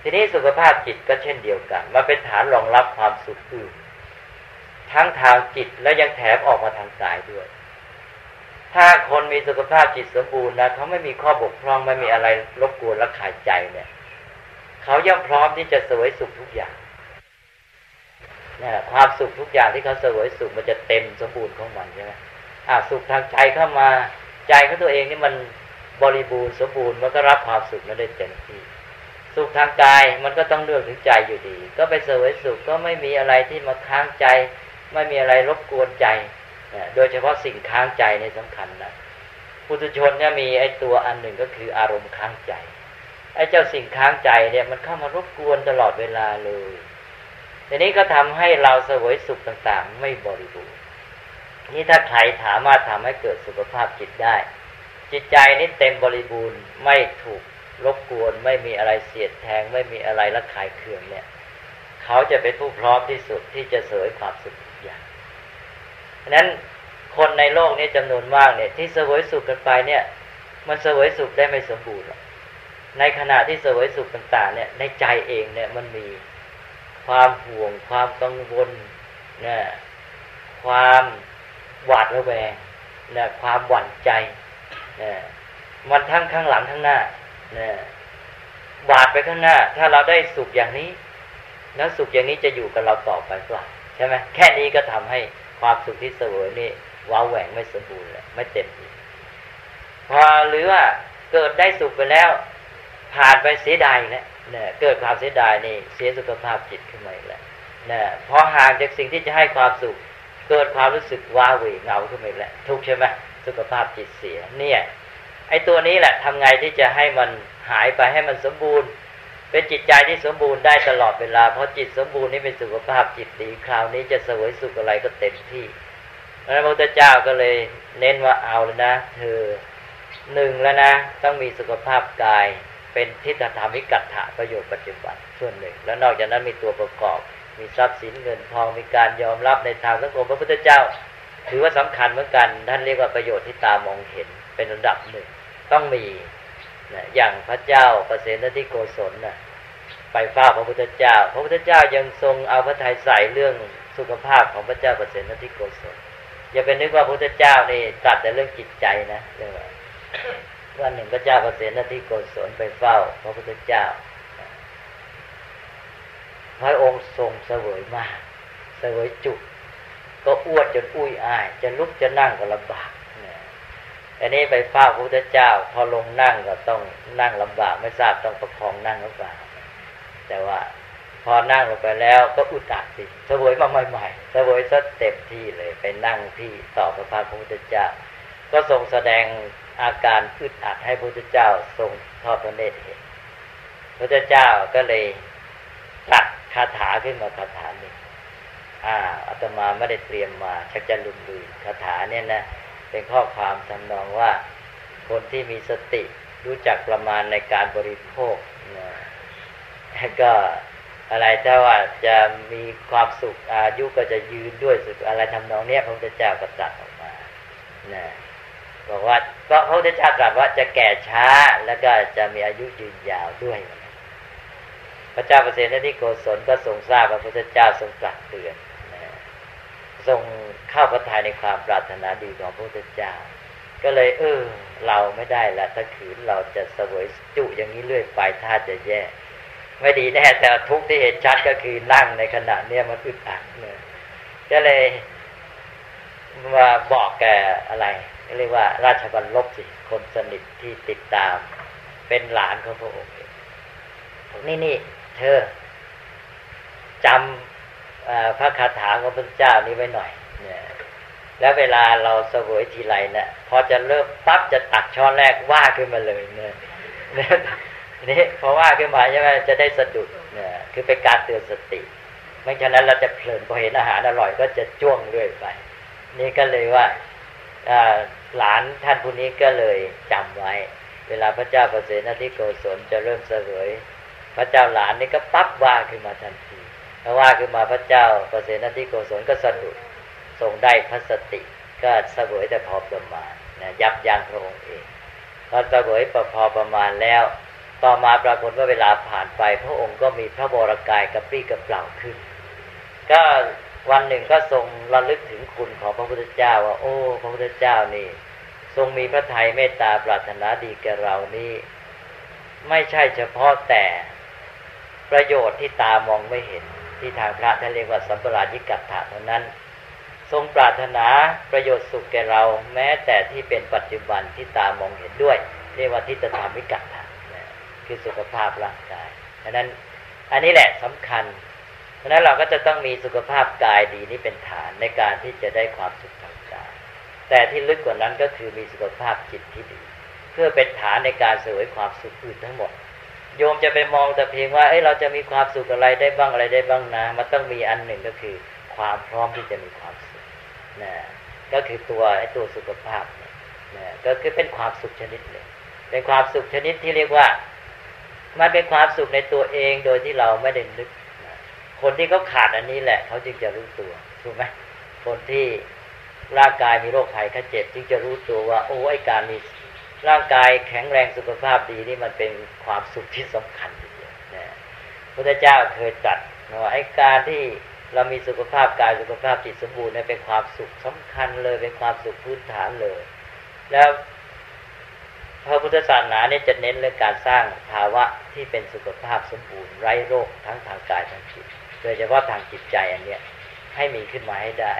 ทีนี้สุขภาพจิตก็เช่นเดียวกันมาเป็นฐานรองรับความสุขอื่นทั้งทางจิตและยังแถมออกมาทางกายด้วย ถ้าคนมีสุขภาพจิตสมบูรณ์นะเขาไม่มีข้อบกพร่องไม่มีอะไรรบกวนและขายใจเนี่ยเขาย่อมพร้อมที่จะสวยสุขทุกอย่างนี่แหละความสุขทุกอย่างที่เขาสวยสุขมันจะเต็มสมบูรณ์ของมันใช่ไหม สุขทางใจเข้ามาใจของตัวเองนี่มันบริบูรณ์สมบูรณ์มันก็รับความสุขนั้นได้เต็มที่สุขทางกายมันก็ต้องเลือกถึงใจอยู่ดี ก็ไปเสวยสุขก็ไม่มีอะไรที่มาค้างใจ ไม่มีอะไรรบกวนใจโดยเฉพาะสิ่งค้างใจในสำคัญนะพุทุชนเนี่ยมีไอ้ตัวอันหนึ่งก็คืออารมณ์ค้างใจไอ้เจ้าสิ่งค้างใจเนี่ยมันเข้ามารบกวนตลอดเวลาเลยทีนี้ก็ทำให้เราเสวยสุขต่างๆ ไม่บริบูรณ์ นี่ถ้าใครถามารถทำให้เกิดสุขภาพจิตได้ จิตใจนี่เต็มบริบูรณ์ไม่ถูกรบกวนไม่มีอะไรเสียดแทง ไม่มีอะไรละขายเคืองเนี่ย เขาจะเป็นผู้พร้อมที่สุดที่จะเสวยความสุขทุกอย่างฉะนั้นคนในโลกนี้จำนวนมากเนี่ย ที่เสวยสุขกันไปเนี่ย มันเสวยสุขได้ไม่สมบูรณ์ในขณะที่เสวยสุขต่างๆเนี่ย ในใจเองเนี่ยมันมีความห่วง ความกังวลนะความ หวาดระแวงนะความหวั่นใจนะมันทั้งข้างหลังข้งหน้านะหวาดไปข้างหน้า ถ้าเราได้สุขอย่างนี้ แล้วสุขอย่างนี้จะอยู่กับเราต่อไปเปล่าใช่ไหมแค่นี้ก็ทำให้ความสุขที่เสวยนี่ว้าแหวงไม่สมบูรณ์เลยไม่เต็มที่พอหรือว่าเกิดได้สุขไปแล้ว ผ่านไปเสียดายแล้วเนี่ยเกิดความเสียดายนี่เสียสุขภาพจิตขึ้นมาแล้วเนี่ยพอห่างจากสิ่งที่จะให้ความสุข เกิดความรู้สึกว้าเหวเงาขึ้นมาแล้วทุกใช่ไหมสุขภาพจิตเสียเนี่ยไอ้ตัวนี้แหละทำไงที่จะให้มันหายไปให้มันสมบูรณ์ เป็นจิตใจที่สมบูรณ์ได้ตลอดเวลา เพราะจิตสมบูรณ์นี่เป็นสุขภาพจิตดีคราวนี้จะสวยสุขอะไรก็เต็มที่พระพุทธเจ้าก็เลยเน้นว่าเอาแล้วนะ เธอหนึ่งแล้วนะ ต้องมีสุขภาพกายเป็นทิฏฐธรรมิกัตถะประโยชน์ปัจจุบันส่วนหนึ่ง แล้วนอกจากนั้นมีตัวประกอบ มีทรัพย์สินเงินทองมีการยอมรับในทางสังคมพระพุทธเจ้า ถือว่าสำคัญเหมือนกัน ท่านเรียกว่าประโยชน์ที่ตามองเห็นเป็นระดับหนึ่งต้องมีนะอย่างพระเจ้าประเสนที่โกศลนะไปเฝ้าพระพุทธเจ้า พระพุทธเจ้ายังทรงเอาพระทัยใส่เรื่องสุขภาพของพระเจ้าปรตนทิโกศลอย่าเป็นนึกว่าพระพุทธเจ้านี่ตรัสแต่เรื่องจิตใจนะเรื่องวันหนึ่งพระเจ้าปรตนทิโกศลไปเฝ้า พระพุทธเจ้า พระองค์ทรงเสวยมากเสวยจุกก็อ้วนจนอุ้ยอาย จะลุกจะนั่งก็ลำบากเนี่ยอันนี้ไปเฝ้าพระพุทธเจ้า พอลงนั่งก็ต้องนั่งลำบากไม่ทราบต้องประคองนั่งหรือเปล่า แต่ว่าพอนั่งลงไปแล้วก็อุดอัดสิสวยมาใหม่ๆเสวยซะเต็มที่เลย ไปนั่งที่ต่อพระพาพระพุทธเจ้า ก็ทรงแสดงอาการอึดอัดให้พระพุทธเจ้าทรงทอดพระเนตรเห็นพระพุทธเจ้าก็เลยตัด คาถาขึ้นมาคาถาหนึ่งอ่าอาตมาไม่ได้เตรียมมาชักจะลืมลืมคาถาเนี่ยนะเป็นข้อความทำนองว่า คนที่มีสติรู้จักประมาณในการบริโภคนะก็อะไรถ้าว่าจะมีความสุขอายุก็จะยืนด้วยสุขอะไรทำนองเนี้ยพระพุทธเจ้าก็ตรัสออกมานะบอกว่าก็พระพุทธเจ้าตรัสว่าจะแก่ช้าแล้วก็จะมีอายุยืนยาวด้วย พระเจ้าเปรตที่โกศลก็ทรงทราบว่าพระพุทธเจ้าทรงตรัสเตือนทรงเข้าประทายในความปรารถนาดีของพระพุทธเจ้า ก็เลย เออ เราไม่ได้ละถ้าขืนเราจะเสวยจุอย่างนี้เรื่อยไปถ้าจะแย่ ไม่ดีแน่ แต่ทุกที่เห็นชัดก็คือนั่งในขณะเนี้ยมันอึดอัดเนี่ยก็เลยมาบอกแกอะไรเรียกว่า ราชบัลลบสิคนสนิทที่ติดตาม เป็นหลานของพระองค์นี่นี่ เธอจำพระคาถาของพระเจ้านี้ไว้หน่อยเนี่ยแล้วเวลาเราเสวยทีไรเนะี่ยพอจะเริ่มปั๊บจะตักช้อนแรกว่าขึ้นมาเลยเนี่ยนี่เพราะว่าขึ้นมาใช่ไหมจะได้สะดุดเนี่ยคือเป็นการเตือนสติ ไม่ฉะนั้นเราจะเพลินพอเห็นอาหารอร่อยก็จะจ้วงเรื่อยไป นี่ก็เลยว่าหลานท่านผู้นี้ก็เลยจำไว้ เวลาพระเจ้าประเสนที่โกศลจะเริ่มเสวย พระเจ้าหลานนี่ก็ปั๊บว่าขึ้นมาทันทีพราว่าขึ้นมาพระเจ้าประเสนที่โกศลก็สะดุดทรงได้พระสติ ก็เสวยแต่พอประมาณนะยับยั้งพระองค์เองพอเสวยพอประมาณแล้ว ต่อมาปรากฏว่าเวลาผ่านไป พระองค์ก็มีพระบรกายกระปรี้กระเปล่าขึ้น ก็วันหนึ่งก็ทรงระลึกถึงคุณของพระพุทธเจ้าว่า โอ้ พระพุทธเจ้านี่ ทรงมีพระทัยเมตตาปรารถนาดีแก่เรานี่ไม่ใช่เฉพาะแต่ ประโยชน์ที่ตามองไม่เห็น ที่ทางพระท่านเรียกว่าสัมปราชิกัตถะเท่านั้น ทรงปรารถนาประโยชน์สุขแก่เรา แม้แต่ที่เป็นปัจจุบันที่ตามองเห็นด้วย เรียกว่าทิฏฐธรรมิกัตถะคือสุขภาพร่างกายดังนั้นอันนี้แหละสำคัญเพราะนั้นเราก็จะต้องมีสุขภาพกายดีนี่เป็นฐานในการที่จะได้ความสุขทางกาย แต่ที่ลึกกว่านั้นก็คือมีสุขภาพจิตที่ดี เพื่อเป็นฐานในการเสวยความสุขอื่นทั้งหมด โยมจะไปมองแต่เพียงว่าเอ้เราจะมีความสุขอะไรได้บ้างอะไรได้บ้างนะ มันต้องมีอันหนึ่งก็คือ ความพร้อมที่จะมีความสุขนะก็คือตัวไอ้ตัวสุขภาพเนี่ยนะก็คือเป็นความสุขชนิดหนึ่งเป็นความสุขชนิดที่เรียกว่า มันเป็นความสุขในตัวเองโดยที่เราไม่ได้นึกคนที่เขาขาดอันนี้แหละ เขาจึงจะรู้ตัวถูกไหมคนที่ร่างกายมีโรคภัยไข้เจ็บจึงจะรู้ตัวว่า โอ้ไอการมี ร่างกายแข็งแรงสุขภาพดีนี่มันเป็นความสุขที่สำคัญทีเดียวนะพระเจ้าเคยตรัสว่าไอ้การที่เรามีสุขภาพกายสุขภาพจิตสมบูรณ์เนี่ยเป็นความสุขสำคัญเลยเป็นความสุขพื้นฐานเลย แล้วพระพุทธศาสนาเนี่ยจะเน้นเรื่องการสร้างภาวะที่เป็นสุขภาพสมบูรณ์ไร้โรคทั้งทางกายทางจิตโดยเฉพาะทางจิตใจอันเนี้ยให้มีขึ้นมาให้ได้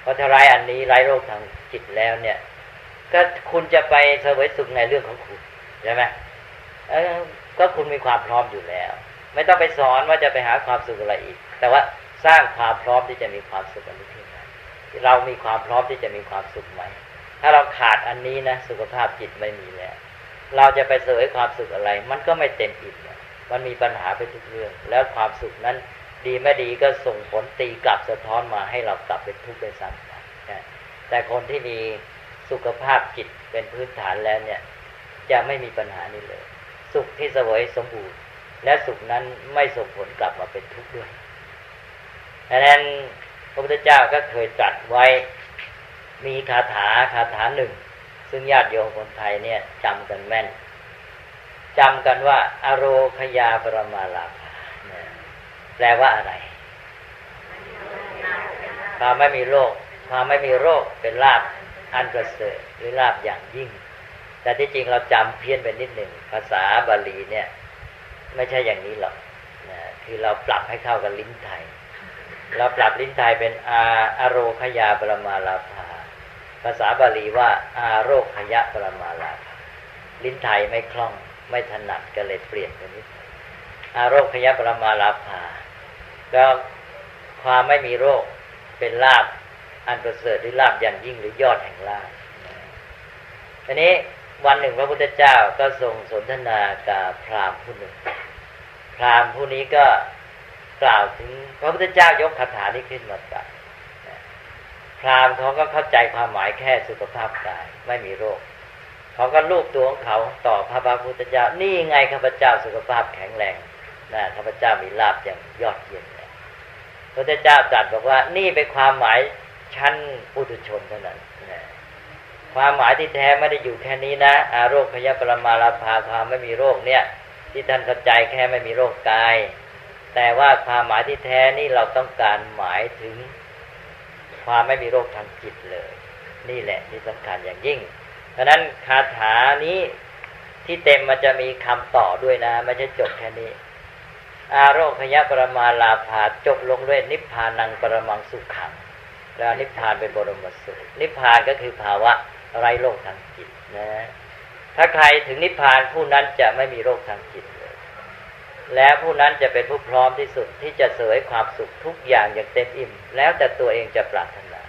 เพราะถ้าไร้อันนี้ไร้โรคทางจิตแล้วเนี่ย ก็คุณจะไปเสวยสุขในเรื่องของคุณใช่ไหมก็คุณมีความพร้อมอยู่แล้ว ไม่ต้องไปสอนว่าจะไปหาความสุขอะไรอีก แต่ว่าสร้างความพร้อมที่จะมีความสุขอันนี้ขึ้นมาเรามีความพร้อมที่จะมีความสุขไหมถ้าเราขาดอันนี้นะสุขภาพจิตไม่มีแล้วเราจะไปเสวยความสุขอะไร มันก็ไม่เต็มอิ่มมันมีปัญหาไปทุกเรื่อง แล้วความสุขนั้นดีไม่ดีก็ส่งผลตีกลับสะท้อนมาให้เรากลับเป็นทุกข์ไปซ้ำแต่คนที่มี สุขภาพจิตเป็นพื้นฐานแล้วเนี่ย จะไม่มีปัญหานี้เลย สุขที่เสวยสมบูรณ์ และสุขนั้นไม่ส่งผลกลับมาเป็นทุกข์ด้วยดังนั้นพระพุทธเจ้าก็เคยตรัสไว้มีคาถาคาถาหนึ่ง ซึ่งญาติโยมคนไทยเนี่ยจำกันแม่นจำกันว่าอโรคยาปรมาลาภแปลว่าอะไรความไม่มีโรคความไม่มีโรคเป็นลาบ อันประเสริฐหรือลาบอย่างยิ่ง แต่ที่จริงเราจำเพี้ยนไปนิดหนึ่งภาษาบาลีเนี่ย ไม่ใช่อย่างนี้หรอกนะคือเราปรับให้เข้ากับลิ้นไทย เราปรับลิ้นไทยเป็นอาอโรคยาปรมาลาภาภาษาบาลีว่าอาโรคยะปรมาลาภาลิ้นไทยไม่คล่องไม่ถนัดก็เลยเปลี่ยนไปนิดอาโรคยะปรมาลาภาก็ความไม่มีโรคเป็นลาบ อันประเสริฐหรือลาบอย่างยิ่งหรือยอดแห่งลาบทีนี้วันหนึ่งพระพุทธเจ้าก็ทรงสนทนากับพราหมณ์ผู้หนึ่ง พราหมณ์ผู้นี้ก็กล่าวถึงพระพุทธเจ้ายกคาถานี้ขึ้นมาตรัสพราหมณ์เขาก็เข้าใจความหมายแค่สุขภาพกายไม่มีโรค เขาก็ลูกตัวของเขาต่อพระพุทธเจ้า นี่ไงข้าพเจ้าสุขภาพแข็งแรงนะข้าพเจ้ามีลาบอย่างยอดเยี่ยมพระพุทธเจ้าตรัสบอกว่านี่เป็นความหมาย ชั้นปุถุชนเท่านั้นนะความหมายที่แท้ไม่ได้อยู่แค่นี้นะอาโรคขยะปรมาลาภาความไม่มีโรคเนี่ย ที่ท่านเข้าใจแค่ไม่มีโรคกาย แต่ว่าความหมายที่แท้นี่เราต้องการหมายถึง ความไม่มีโรคทางจิตเลย นี่แหละที่สำคัญอย่างยิ่ง เพราะนั้นคาถานี้ที่เต็มมันจะมีคำต่อด้วยนะไม่ใช่จบแค่นี้ อาโรคขยะปรมาลาภาจบลงด้วยนิพพานังปรมังสุขขัง แล้วนิพพานเป็นบรมสุขนิพพานก็คือภาวะไร้โรคทางจิตนะถ้าใครถึงนิพพานผู้นั้นจะไม่มีโรคทางจิตเลย และผู้นั้นจะเป็นผู้พร้อมที่สุดที่จะเสวยความสุขทุกอย่างอย่างเต็มอิ่ม แล้วแต่ตัวเองจะปรารถนา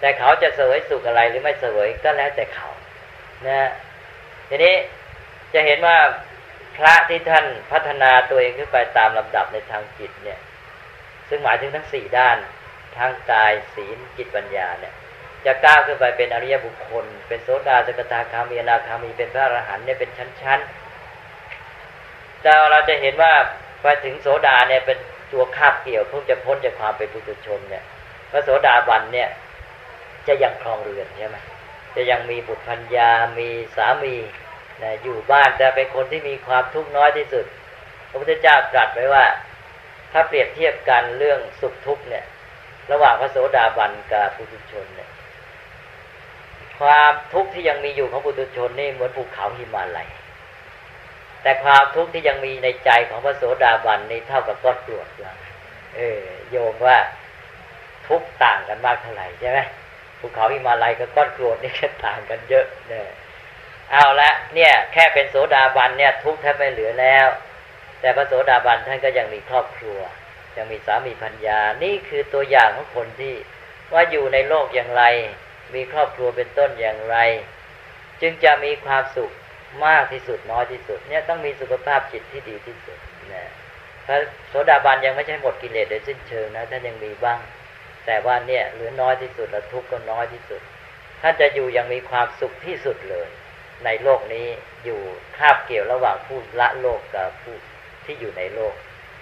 แต่เขาจะเสวยสุขอะไรหรือไม่เสวยก็แล้วแต่เขานะทีนี้จะเห็นว่าพระที่ท่านพัฒนาตัวเองขึ้นไปตามลำดับในทางจิตเนี่ย ซึ่งหมายถึงทั้งสี่ด้าน ทางกายศีลจิตปัญญาเนี่ยจะก้าวขึ้นไปเป็นอริยบุคคล เป็นโสดาสกตาคามีนาคามีเป็นพระอรหันต์เนี่ยเป็นชั้นๆแต่เราจะเห็นว่าไปถึงโสดาเนี่ยเป็นตัวคาบเกี่ยวเพิ่งจะพ้นจากความเป็นปุถุชนเนี่ยพระโสดาบันเนี่ย จะยังครองเรือนใช่ไหมจะยังมีบุตรพัญญา มีสามีนะอยู่บ้านแต่เป็นคนที่มีความทุกข์น้อยที่สุด พระพุทธเจ้าตรัสไว้ว่า ถ้าเปรียบเทียบกันเรื่องสุขทุกข์เนี่ย ระหว่างพระโสดาบันกับปุถุชนเนี่ยความทุกข์ที่ยังมีอยู่ของปุถุชนนี่เหมือนภูเขาหิมาลัยแต่ความทุกข์ที่ยังมีในใจของพระโสดาบันนี่เท่ากับก้อนกรวดว่าเออโยมว่าทุกต่างกันมากเท่าไหร่ใช่ไหมภูเขาหิมาลัยกับก้อนกรวดนี่ก็ต่างกันเยอะเนี่ยเอาละเนี่ย แค่เป็นโสดาบันเนี่ย ทุกแทบไม่เหลือแล้ว แต่พระโสดาบันท่านก็ยังมีครอบครัว ยังมีสามีพัญญา นี่คือตัวอย่างของคนที่ว่าอยู่ในโลกอย่างไร มีครอบครัวเป็นต้นอย่างไร จึงจะมีความสุขมากที่สุดน้อยที่สุด เนี่ยต้องมีสุขภาพจิตที่ดีที่สุดนะพระโสดาบันยังไม่ใช่หมดกิเลสโดยสิ้นเชิงนะท่านยังมีบ้าง แต่ว่าเนี่ยหลือน้อยที่สุดและทุกข์ก็น้อยที่สุดท่านจะอยู่ยังมีความสุขที่สุดเลย ในโลกนี้อยู่คาบเกี่ยวระหว่างผู้ละโลกกับผู้ที่อยู่ในโลก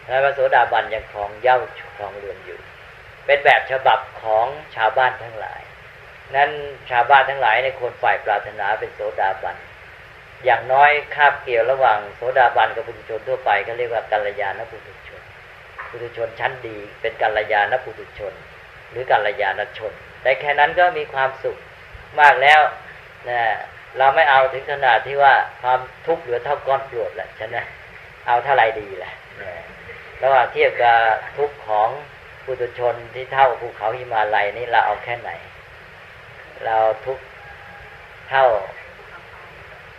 และพระโสดาบันยังครองเย้าครองเรือนอยู่ เป็นแบบฉบับของชาวบ้านทั้งหลาย นั้นชาวบ้านทั้งหลายในคนฝ่ายปรารถนาเป็นโสดาบัน อย่างน้อยคาบเกี่ยวระหว่างโสดาบันกับปุถุชนทั่วไปก็เรียกว่ากัลยาณปุถุชน ปุถุชนชั้นดี เป็นกัลยาณปุถุชน หรือกัลยาณชน แต่แค่นั้นก็มีความสุขมากแล้วนะเราไม่เอาถึงขนาดที่ว่าความทุกข์เหลือเท่าก้อนกรวดแหละใช่ไหมเอาเท่าไรดีแหละ แล้วว่าเทียบกับทุกข์ของปุถุชนที่เท่าภูเขาหิมาลัยนี่เราเอาแค่ไหน เราทุกเท่า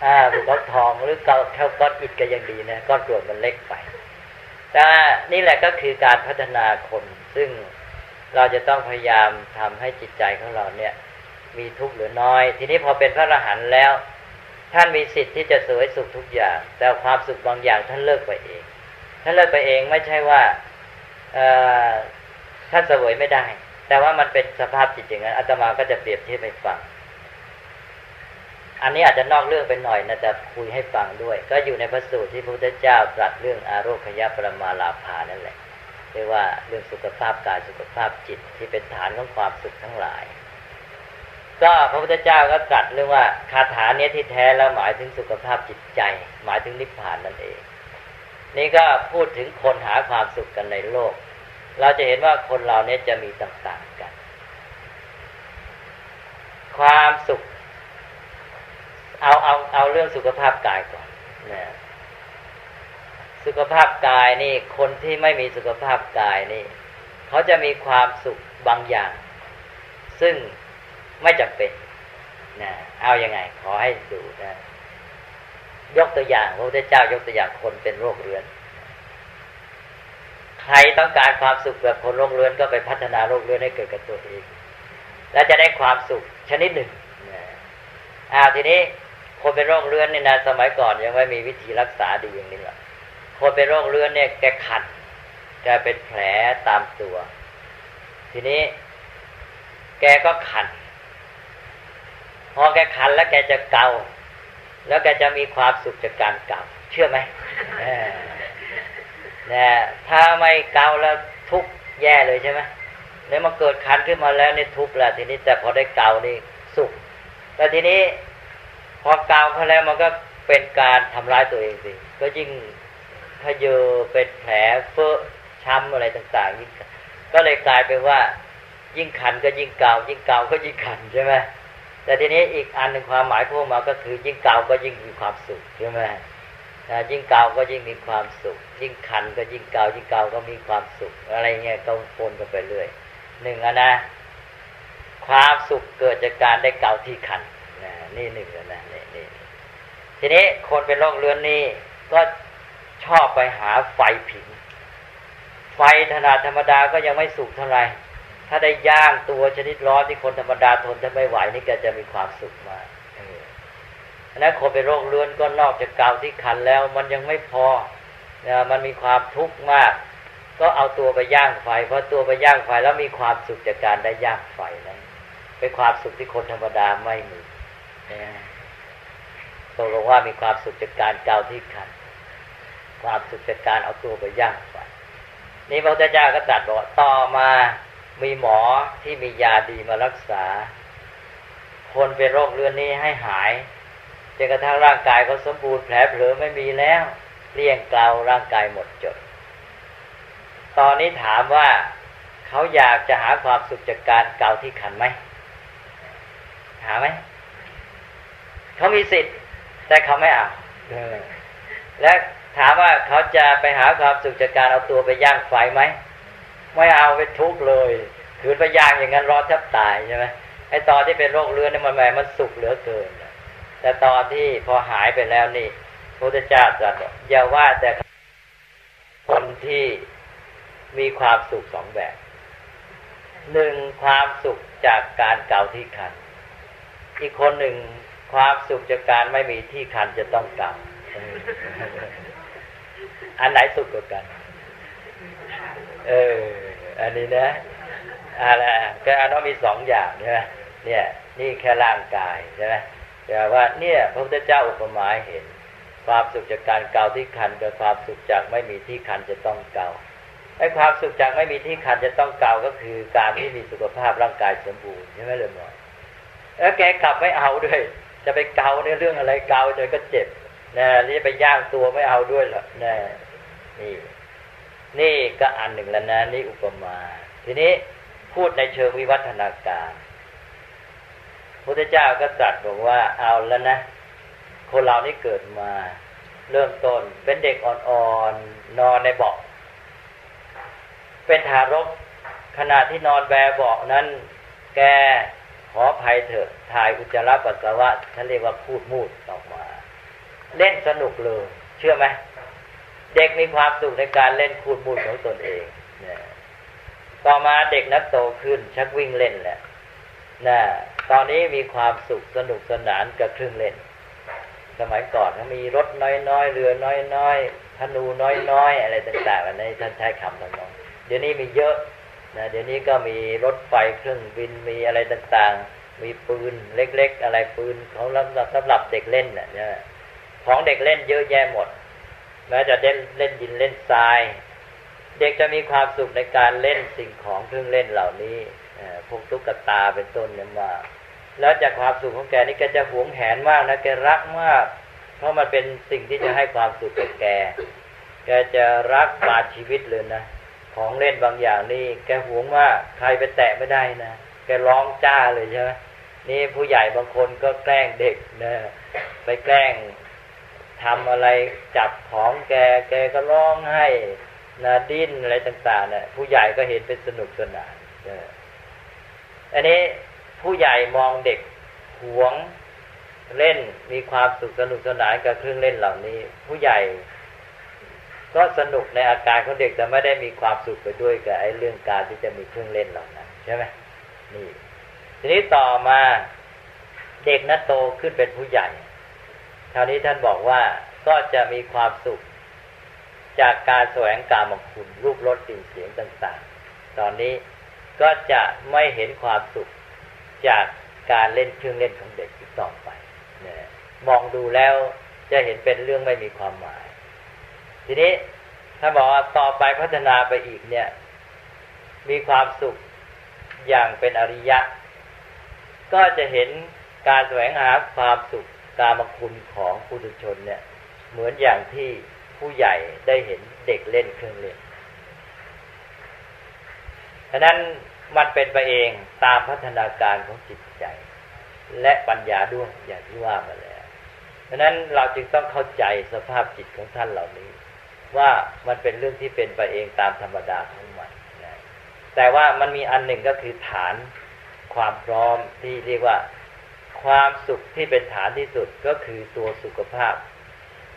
อ่าภูเขาทองหรือเท่าก้อนอิฐก็ยังดีนะก้อนกรวดมันเล็กไปแต่นี่แหละก็คือการพัฒนาคนซึ่งเราจะต้องพยายามทำให้จิตใจของเราเนี่ย มีทุกข์หรือน้อย ทีนี้พอเป็นพระอรหันต์แล้ว ท่านมีสิทธิ์ที่จะสวยสุขทุกอย่าง แต่ความสุขบางอย่างท่านเลิกไปเอง ท่าเลิกไปเองไม่ใช่ว่าท่านสวยไม่ได้ แต่ว่ามันเป็นสภาพจิตอย่างนั้นอาตมาก็จะเปรียบเทียบให้ฟัง อันนี้อาจจะนอกเรื่องไปหน่อยนะแต่คุยให้ฟังด้วย ก็อยู่ในพระสูตรที่พระพุทธเจ้าตรัสเรื่องอาโรคยะปรมาลาภานั่นแหละเรียกว่าเรื่องสุขภาพกายสุขภาพจิตที่เป็นฐานของความสุขทั้งหลาย ก็พระพุทธเจ้าก็ตรัสเรื่องว่าคาถาเนี้ยที่แท้แล้วหมายถึงสุขภาพจิตใจ หมายถึงนิพพานนั่นเอง นี่ก็พูดถึงคนหาความสุขกันในโลก เราจะเห็นว่าคนเราเนี้ยจะมีต่างๆกัน ความสุข เอาเอาเอาเรื่องสุขภาพกายก่อนนะสุขภาพกายนี่ คนที่ไม่มีสุขภาพกายนี่ เขาจะมีความสุขบางอย่าง ซึ่งไม่จำเป็นนะเอาอยัางไง ขอให้ดูนะ ยกตัวอย่างพระพุทธเจ้ายกตัวอย่างคนเป็นโรคเรื้อน ใครต้องการความสุขแบบคนโรคเรื้อนก็ไปพัฒนาโรคเรื้อนให้เกิดกับตัวเอง แล้วจะได้ความสุขชนิดหนึ่งอ้าวทีนี้คนเป็นโรคเรื้อนนี่นะสมัยก่อนยังไม่มีวิธีรักษาดีอย่างนี้หรอกคนเป็นโรคเรื้อนเนี่ยแกขันแกเป็นแผลตามตัว ทีนี้ แกก็ขันพอแกขันแล้วแกจะเกา แล้วแกจะมีความสุขจากการเกาเชื่อไหมนะถ้าไม่เกาแล้วทุกแย่เลยใช่ไหมเนี่ยมาเกิดคันขึ้นมาแล้วนี่ทุกแล้วทีนี้แต่พอได้เกานี่สุขแต่ทีนี้พอเกาเขาแล้วมันก็เป็นการทำร้ายตัวเองสิก็ยิ่งพเยอเป็นแผลเฟ้อช้ำอะไรต่างๆยิ่งก็เลยกลายเป็นว่า ยิ่งคันก็ยิ่งเกายิ่งเกาก็ยิ่งคันใช่ไหม แต่ทีนี้อีกอันหนึ่งความหมายพวกมาก็คือ ยิ่งเก่าก็ยิ่งมีความสุขใช่ไหมยิ่งเก่าก็ยิ่งมีความสุข ยิ่งคันก็ยิ่งเก่ายิ่งเก่าก็มีความสุข อะไรเงี้ยก็ปนกันไปเรื่อยหนึ่งนะ ความสุขเกิดจากการได้เก่าที่คันนะนี่หนึ่งนะนี่นี่ทีนี้คนเป็นโรคเรื้อนนี่ก็ชอบไปหาไฟผิงไฟธนาธรรมดาก็ยังไม่สุกเท่าไหร่ ถ้าได้ย่างตัวชนิดร้อนที่คนธรรมดาทนจะไม่ไหวนี่ก็จะมีความสุขมากอันนั้นคนเป็นโรคเรื้อนก็นอกจากเกาที่คันแล้ว มันยังไม่พอนะมันมีความทุกข์มาก ก็เอาตัวไปย่างไฟเพราะตัวไปย่างไฟแล้วมีความสุขจากการได้ย่างไฟนั้นเป็นความสุขที่คนธรรมดาไม่มีตกลงว่ามีความสุขจากการเกาที่คัน ความสุขจากการเอาตัวไปย่างไฟนี่พระพุทธเจ้าก็ตรัสบอกต่อมา มีหมอที่มียาดีมารักษา คนเป็นโรคเรื้อนนี้ให้หายจนกระทั่งร่างกายเขาสมบูรณ์แผลเผลอไม่มีแล้วเลี่ยงเกลาร่างกายหมดจด ตอนนี้ถามว่าเขาอยากจะหาความสุขจากการเกาที่ขันไหมหาไหมเขามีสิทธิ์ แต่เขาไม่เอาและถามว่าเขาจะไปหาความสุขจากการเอาตัวไปย่างไฟไหม ไม่เอาไปทุกเลยขืนไปย่างอย่างนั้นรอแทบตายใช่ไหมไอตอนที่เป็นโรคเรื้อนนี่มันแหมมันสุกเหลือเกินแต่ตอนที่พอหายไปแล้วนี่พระพุทธเจ้าตรัสอย่าว่าแต่คนที่มีความสุขสองแบบหนึ่งความสุขจากการเกาที่คัน อีกคนหนึ่งความสุขจากการไม่มีที่คันจะต้องเกาอันไหนสุขกว่ากัน เออ อันนี้นะอะไรก็อันนั้นมีสองอย่างใช่ไหมเนี่ย นี่แค่ร่างกายใช่ไหมแต่ว่าเนี่ยพระพุทธเจ้าอุปมาเห็น ความสุขจากการเกาที่คันกับความสุขจากไม่มีที่คันจะต้องเกาไอ้ความสุขจากไม่มีที่คันจะต้องเกาก็คือการที่มีสุขภาพร่างกายสมบูรณ์ใช่ไหมเลยหมอแล้วแกกลับไม่เอาด้วย จะไปเกาในเรื่องอะไรเกาจนก็เจ็บนะนี่ไปย่างตัวไม่เอาด้วยหรอกนะนี่ นี่ก็อันหนึ่งแล้วนะนี่อุปมา ทีนี้พูดในเชิงวิวัฒนาการพุทธเจ้าก็ตรัสบอกว่าเอาแล้วนะ คนเรานี่เกิดมา เริ่มต้นเป็นเด็กอ่อนๆนอนในเบาะเป็นทารกขณะที่นอนแบเบาะนั้น แกขอภัยเถอะถ่ายอุจจาระปัสสาวะท่านเรียกว่าพูดมูดออกมา เล่นสนุกเลย เชื่อไหม เด็กมีความสุขในการเล่นพูดมูดของตนเองนี่ยต่อมาเด็กนักโตขึ้น ชักวิ่งเล่นแหละนะตอนนี้มีความสุขสนุกสนานกับเครื่องเล่น สมัยก่อนเขามีรถน้อยๆเรือน้อยๆธนูน้อยๆอะไรต่างๆอันนี้ท่านใช้คำทั้งๆเดี๋ยวนี้มีเยอะนะเดี๋ยวนี้ก็มีรถไฟเครื่องบินมีอะไรต่างๆ มีปืนเล็ก ๆ อะไรปืนเของสำหรับสำหรับเด็กเล่นเนี่ยของเด็กเล่นเยอะแยะหมด แม้จะเล่นเล่นดินเล่นทราย เด็กจะมีความสุขในการเล่นสิ่งของเครื่องเล่นเหล่านี้พวกตุ๊กตาเป็นต้นเนี่ยมาแล้วจากความสุขของแกนี่แกจะหวงแหนมากนะแกรักมาก เพราะมันเป็นสิ่งที่จะให้ความสุขแกแก แกจะรักปาดชีวิตเลยนะของเล่นบางอย่างนี่แกหวงว่าใครไปแตะไม่ได้นะแกร้องจ้าเลยใช่ไหมนี่ผู้ใหญ่บางคนก็แกล้งเด็กนะไปแกล้ง ทำอะไรจับของแก แกก็ร้องให้นะดิ้นอะไรต่างๆเนะี่ยผู้ใหญ่ก็เห็นเป็นสนุกสนานอันนี้ผู้ใหญ่มองเด็กหวงเล่นมีความสุขสนุกสนานกับเครื่องเล่นเหล่านี้ ผู้ใหญ่ ก็สนุกในอาการของเด็กแต่ไม่ได้มีความสุขไปด้วยกับไอ้เรื่องการที่จะมีเครื่องเล่นเหล่านั้นใช่ไหมนี่ ทีนี้ต่อมาเด็กนั้นโตขึ้นเป็นผู้ใหญ่ ราวนี้ท่านบอกว่าก็จะมีความสุข จากการแสวงการมคุณรูปรสกลิ่นเสียงต่างๆ ตอนนี้ก็จะไม่เห็นความสุขจากการเล่นเครื่องเล่นของเด็กอีกต่อไปนะมองดูแล้วจะเห็นเป็นเรื่องไม่มีความหมาย ทีนี้ถ้าบอกว่าต่อไปพัฒนาไปอีกเนี่ย มีความสุขอย่างเป็นอริยะ ก็จะเห็นการแสวงหาความสุข กามคุณของปุถุชนเนี่ย เหมือนอย่างที่ผู้ใหญ่ได้เห็นเด็กเล่นเครื่องเล่นฉะนั้นมันเป็นไปเองตามพัฒนาการของจิตใจ และปัญญาด้วยอย่างที่ว่ามาแล้วฉะนั้นเราจึงต้องเข้าใจสภาพจิตของท่านเหล่านี้ ว่ามันเป็นเรื่องที่เป็นไปเองตามธรรมดาของมันนะแต่ว่ามันมีอันหนึ่งก็คือฐานความพร้อมที่เรียกว่า ความสุขที่เป็นฐานที่สุดก็คือตัวสุขภาพ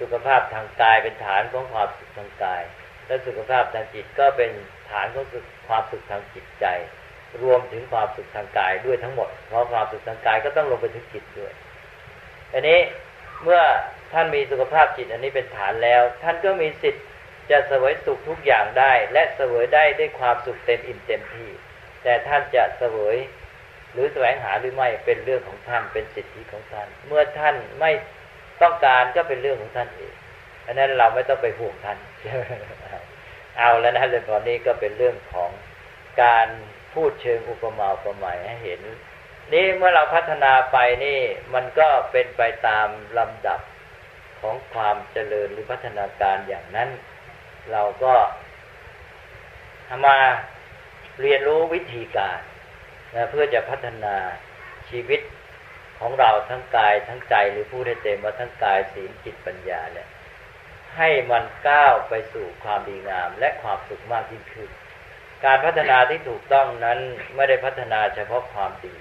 สุขภาพทางกายเป็นฐานของความสุขทางกาย และสุขภาพทางจิตก็เป็นฐานของความสุขทางจิตใจ รวมถึงความสุขทางกายด้วยทั้งหมด เพราะความสุขทางกายก็ต้องลงไปถึงจิตด้วยอันนี้เมื่อท่านมีสุขภาพจิตอันนี้เป็นฐานแล้ว ท่านก็มีสิทธิ์จะเสวยสุขทุกอย่างได้ และเสวยได้ด้วยความสุขเต็มอิ่มเต็มที่ แต่ท่านจะเสวย หรือแสวงหาหรือไม่เป็นเรื่องของท่านเป็นสิทธิของท่าน เมื่อท่านไม่ต้องการก็เป็นเรื่องของท่านเองอันนั้นเราไม่ต้องไปห่วงท่านเอาแล้วนะเรื่องตอนนี้ก็เป็นเรื่องของการพูดเชิงอุปมาอุปไมยให้เห็น นี่เมื่อเราพัฒนาไปนี่ มันก็เป็นไปตามลำดับของความเจริญหรือพัฒนาการอย่างนั้น เราก็ทำมาเรียนรู้วิธีการ นะเพื่อจะพัฒนาชีวิตของเราทั้งกายทั้งใจหรือผู้ได้เต็มว่าทั้งกายศีลจิตปัญญาเนี่ยให้มันก้าวไปสู่ความดีงามและความสุขมากยิ่งขึ้น การพัฒนาที่ถูกต้องนั้นไม่ได้พัฒนาเฉพาะความดี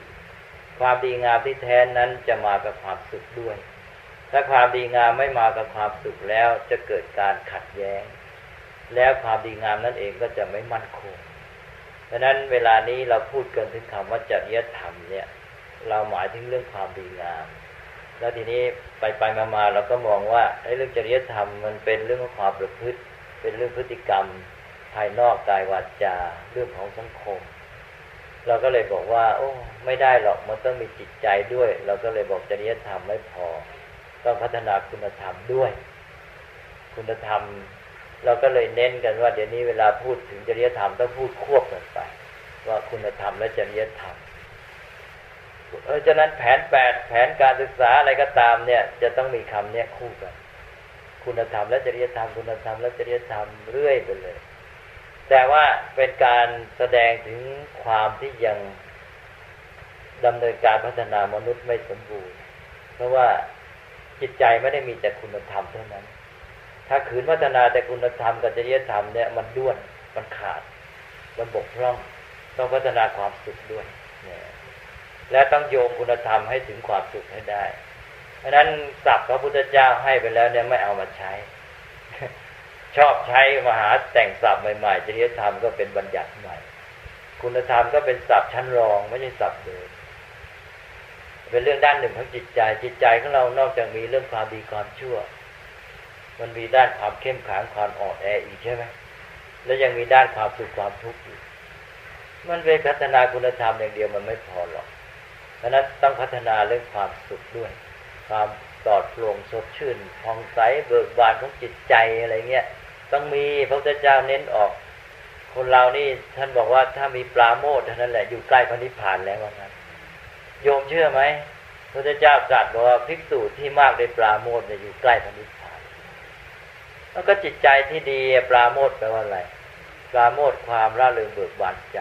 ความดีงามที่แท้นั้นจะมากับความสุขด้วย ถ้าความดีงามไม่มากับความสุขแล้วจะเกิดการขัดแย้ง แล้วความดีงามนั่นเองก็จะไม่มั่นคง ดังนั้นเวลานี้เราพูดกันถึงคำว่าจริยธรรมเนี่ย เราหมายถึงเรื่องความดีงาม แล้วทีนี้ไปไปมามาเราก็มองว่าไอ้เรื่องจริยธรรมมันเป็นเรื่องของความประพฤติ เป็นเรื่องพฤติกรรม ภายนอกกายวาจาเรื่องของสังคม เราก็เลยบอกว่า โอ้ ไม่ได้หรอกมันต้องมีจิตใจด้วย เราก็เลยบอกจริยธรรมไม่พอ ต้องพัฒนาคุณธรรมด้วย คุณธรรม เราก็เลยเน้นกันว่า เดี๋ยวนี้เวลาพูดถึงจริยธรรมต้องพูดควบกันไป ว่าคุณธรรมและจริยธรรมเพราะฉะนั้นแผนแปดแผนการศึกษาอะไรก็ตามเนี่ย จะต้องมีคำเนี้ยคู่กัน คุณธรรมและจริยธรรม คุณธรรมและจริยธรรมเรื่อยไปเลย แต่ว่าเป็นการแสดงถึงความที่ยังดำเนินการพัฒนามนุษย์ไม่สมบูรณ์ เพราะว่าจิตใจไม่ได้มีแต่คุณธรรมเท่านั้น ถ้าขืนพัฒนาแต่คุณธรรมกับจริยธรรมเนี่ยมันด้วนมันขาดมันบกพร่อง ต้องพัฒนาความสุขด้วยเนี่ยและต้องโยงคุณธรรมให้ถึงความสุขให้ได้ เพราะนั้นศัพท์พระพุทธเจ้าให้ไปแล้วเนี่ยไม่เอามาใช้ ชอบใช้มหาแต่งศัพท์ใหม่ๆจริยธรรมก็เป็นบัญญัติใหม่ คุณธรรมก็เป็นศัพท์ชั้นรองไม่ใช่ศัพท์เดิมเป็นเรื่องด้านหนึ่งของจิตใจจิตใจของเรานอกจากมีเรื่องความดีความชั่ว มันมีด้านความเข้มแข็งความอ่อนแออีกใช่ไหมแล้วยังมีด้านความสุขความทุกข์อีก มันเป็นพัฒนาคุณธรรมอย่างเดียวมันไม่พอหรอกเพราะนั้นต้องพัฒนาเรื่องความสุขด้วย ความปลอดโปร่งสดชื่นผ่องใสเบิกบานของจิตใจอะไรเงี้ย ต้องมีพระพุทธเจ้าเน้นออก คนเรานี่ท่านบอกว่าถ้ามีปลาโมดเท่านั้นแหละอยู่ใกล้พระนิพพานแล้วว่างั้นโยมเชื่อไหมพระพุทธเจ้าตรัสบอกว่าภิกษุที่มากได้ปลาโมดเนี่ยอยู่ใกล้พระนิพพาน แล้วก็จิตใจที่ดีปราโมทแปลว่าอะไร ปราโมทความร่าเริงเบิกบานใจ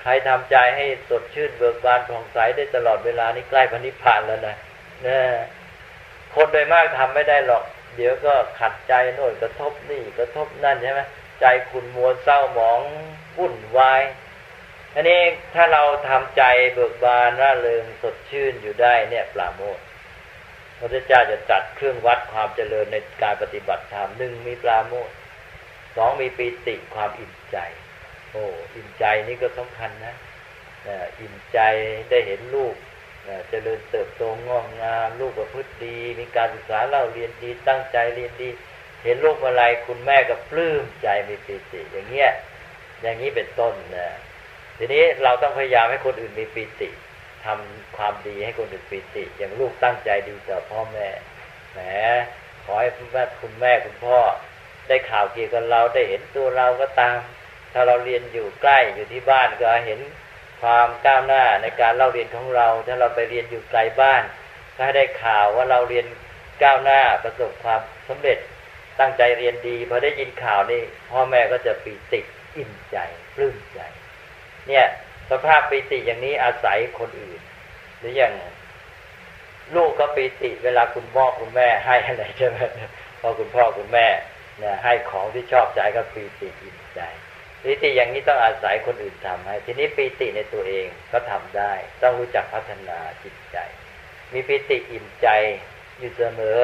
ใครทำใจให้สดชื่นเบิกบานผ่องใสได้ตลอดเวลานี้ใกล้พันิพานแล้วนะนะคนโดยมากทำไม่ได้หรอก เดี๋ยวก็ขัดใจโน่นกระทบนี่กระทบนั่นใช่ไหมใจขุนมัวเศร้าหมองวุ่นวายอันนี้ถ้าเราทำใจเบิกบานร่าเริงสดชื่นอยู่ได้เนี่ยปราโมท พระเจ้าจะจัดเครื่องวัดความเจริญในการปฏิบัติธรรมหนึ่งมีปราโมทสองมีปีติความอิ่มใจ โอ้อิ่มใจนี่ก็สำคัญนะอิ่มใจได้เห็นลูกเจริญเติบโตงอกงามลูกประพฤติดี มีการศึกษาเล่าเรียนดี ตั้งใจเรียนดี เห็นลูกอะไรคุณแม่ก็ปลื้มใจมีปีติอย่างเงี้ยอย่างนี้เป็นต้นนะทีนี้เราต้องพยายามให้คนอื่นมีปีติ ทำความดีให้คนอื่นปีติ อย่างลูกตั้งใจดีต่อพ่อแม่แหมขอให้คุณแม่คุณแม่คุณพ่อ ได้ข่าวเกี่ยวกับเราได้เห็นตัวเราก็ตาม ถ้าเราเรียนอยู่ใกล้อยู่ที่บ้านก็เห็นความก้าวหน้าในการเล่าเรียนของเรา ถ้าเราไปเรียนอยู่ไกลบ้านถ้ได้ข่าวว่าเราเรียนก้าวหน้าประสบความสำเร็จตั้งใจเรียนดีพอได้ยินข่าวนี่พ่อแม่ก็จะปีติอิ่มใจปลื้มใจ เนี่ย สภาพปีติอย่างนี้อาศัยคนอื่น หรืออย่างลูกก็ปีติเวลาคุณพ่อคุณแม่ให้อะไรใช่ไหมพอคุณพ่อคุณแม่เนี่ยให้ของที่ชอบใจก็ปีติอิ่มใจปีติอย่างนี้ต้องอาศัยคนอื่นทำให้ ทีนี้ปีติในตัวเองก็ทำได้ ต้องรู้จักพัฒนาจิตใจ มีปีติอิ่มใจอยู่เสมอ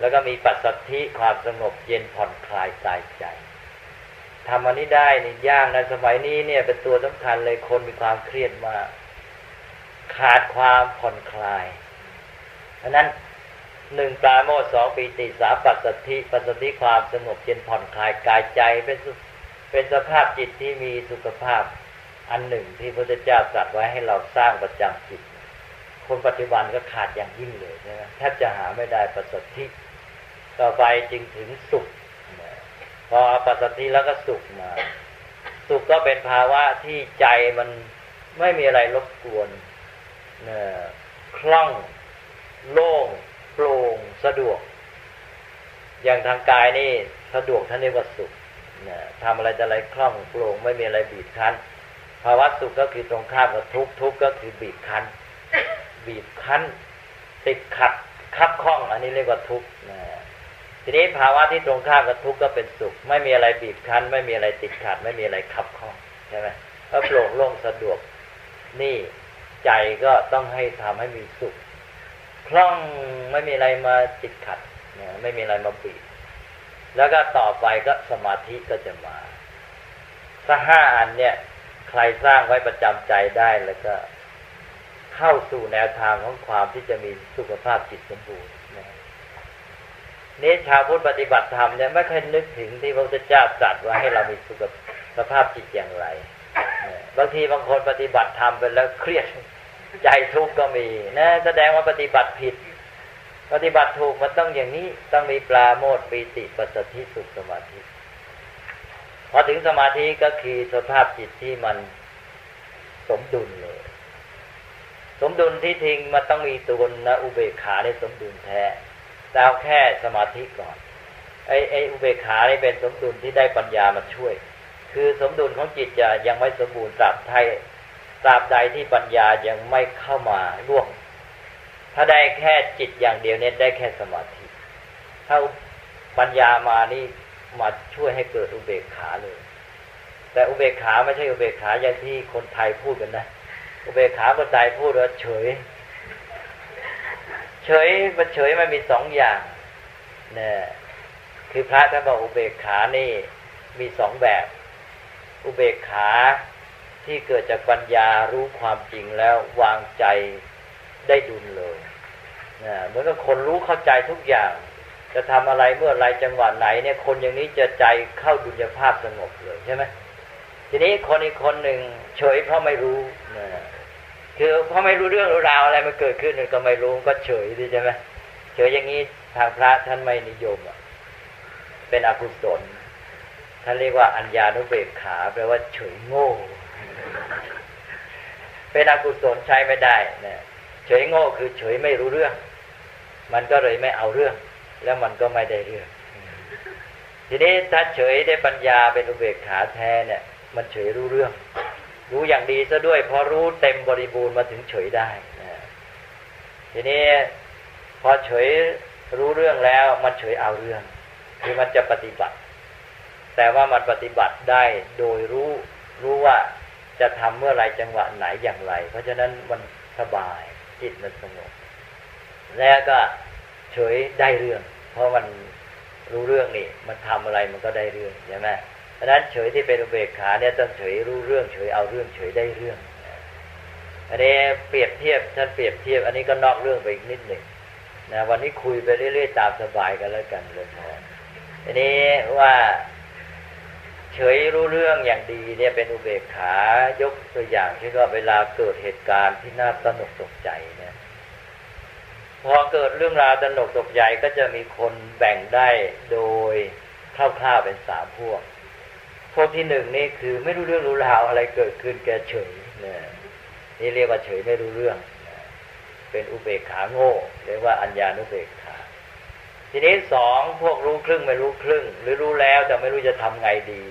แล้วก็มีปัสสัทธิความสงบเย็นผ่อนคลายกายใจ ทำอันนี้ได้นี่ยากในสมัยนี้เนี่ยเป็นตัวสำคัญเลยคนมีความเครียดมาก ขาดความผ่อนคลายเพราะนั้นหนึ่งปราโมทสองปีติสามปัสสติปัสสติความสงบเย็นผ่อนคลายกายใจเป็นเป็นสภาพจิตที่มีสุขภาพอันหนึ่งที่พระเจ้าตรัสไว้ให้เราสร้างประจำจิต คนปัจจุบันก็ขาดอย่างยิ่งเลยนะแทบจะหาไม่ได้ปัสสติต่อไปจึงถึงสุข พอปัสสติแล้วก็สุขมา สุขก็เป็นภาวะที่ใจมันไม่มีอะไรรบกวนเนี่ยคล่อง โล่งโปร่งสะดวก อย่างทางกายนี่สะดวกท่านเรียกว่าสุขนะทำอะไรจะอะไรคล่องโปร่งไม่มีอะไรบีบคั้น ภาวะสุขก็คือตรงข้ามกับทุกทุกก็คือบีบคั้น บีบคั้น ติดขัดคับข้อง อันนี้เรียกว่าทุกนะ ทีนี้ภาวะที่ตรงข้ามกับทุกข์ก็เป็นสุข ไม่มีอะไรบีบคั้น ไม่มีอะไรติดขัด ไม่มีอะไรคับข้องใช่ไหมก็โปร่งโล่งสะดวก นี่ใจก็ต้องให้ทำให้มีสุขคล่องไม่มีอะไรมาติดขัดเนี่ยไม่มีอะไรมาบีบแล้วก็ต่อไปก็สมาธิก็จะมาถ้าห้าอันเนี่ย ใครสร้างไว้ประจำใจได้แล้วก็ เข้าสู่แนวทางของความที่จะมีสุขภาพจิตสมบูรณ์ นี้ชาวพุทธปฏิบัติธรรมเนี่ยไม่เคยนึกถึงที่พระพุทธเจ้าตรัสว่าให้เรามีสุขสภาพจิตอย่างไร บางทีบางคนปฏิบัติธรรมไปแล้วเครียดใจทุกข์ก็มีนะแสดงว่าปฏิบัติผิด ปฏิบัติถูกมันต้องอย่างนี้ต้องมีปลาโมดปีติปัสสติสุขสมาธิพอถึงสมาธิก็คือสภาพจิตที่มันสมดุลเลย สมดุลที่ทิ้งมันต้องมีตัวนะอุเบกขาในสมดุลแท้ เอาแค่สมาธิก่อนไอ้ไอ้อุเบกขานี่เป็นสมดุลที่ได้ปัญญามาช่วย คือสมดุลของจิตจะยังไม่สมบูรณ์ตราบไทยตราบใดที่ปัญญายังไม่เข้ามาร่วมถ้าได้แค่จิตอย่างเดียวเนี่ยได้แค่สมาธิถ้าปัญญามานี่มาช่วยให้เกิดอุเบกขาเลย แต่อุเบกขาไม่ใช่อุเบกขาอย่างที่คนไทยพูดกันนะ อุเบกขาคนไทยพูดว่าเฉย เฉยมันเฉยมันมีสองอย่างเนี่ยคือพระท่านบอกอุเบกขานี่มีสองแบบ อุเบกขาที่เกิดจากปัญญารู้ความจริงแล้ววางใจได้ดุลเลยนะเหมือนกับคนรู้เข้าใจทุกอย่าง จะทำอะไรเมื่อไรจังหวะไหนเนี่ย คนอย่างนี้จะใจเข้าดุลยภาพสงบเลยใช่ไหมทีนี้คนอีกคนหนึ่งเฉยเพราะไม่รู้นะ คือพอไม่รู้เรื่องรู้ราวอะไรมันเกิดขึ้นก็ไม่รู้ก็เฉยดีใช่ไหมเฉยอย่างนี้ทางพระท่านไม่นิยมอะเป็นอกุศลท่านเรียกว่าอัญญานุเบกขาแปลว่าเฉยโง่ เป็นอกุศลใช้ไม่ได้นะเฉยโง่คือเฉยไม่รู้เรื่อง มันก็เลยไม่เอาเรื่อง แล้วมันก็ไม่ได้เรื่อง ทีนี้ถ้าเฉยได้ปัญญาเป็นอุเบกขาแท้เนี่ย มันเฉยรู้เรื่อง รู้อย่างดีซะด้วยพอรู้เต็มบริบูรณ์มาถึงเฉยได้นะทีนี้พอเฉยรู้เรื่องแล้ว มันเฉยเอาเรื่อง คือมันจะปฏิบัติ แต่ว่ามันปฏิบัติได้โดยรู้รู้ว่าจะทำเมื่อไรจังหวะไหนอย่างไร เพราะฉะนั้นมันสบายจิตมันสงบแล้วก็เฉยได้เรื่อง เพราะมันรู้เรื่องนี่มันทำอะไรมันก็ได้เรื่องใช่ไหม ราะนั้นเฉยที่เป็นอุเบกขาเนี่ยต้องเฉยรู้เรื่องเฉยเอาเรื่องเฉยได้เรื่อง อันนี้เปรียบเทียบท่านเปรียบเทียบ อันนี้ก็นอกเรื่องไปอีกนิดหนึ่งนะวันนี้คุยไปเรื่อยๆตามสบายกันแล้วกันเลยพออันนี้ว่าเฉยรู้เรื่องอย่างดีเนี่ยเป็นอุเบกขายกตัวอย่างเช่นว่าเวลาเกิดเหตุการณ์ที่น่าสนุกตกใจเนี่ยพอเกิดเรื่องราวสนุกตกใจก็จะมีคนแบ่งได้โดยคร่าวๆเป็นสามพวก พวกที่หนึ่งนี่คือไม่รู้เรื่องรู้ราวอะไรเกิดขึ้นแกเฉยนี่ยนี่เรียกว่าเฉยไม่รู้เรื่องเป็นอุเบกขาโง่เรียกว่าอัญญานุเบกขา ทีนี้สองพวกรู้ครึ่งไม่รู้ครึ่ง หรือรู้แล้วแต่ไม่รู้จะทำไงดี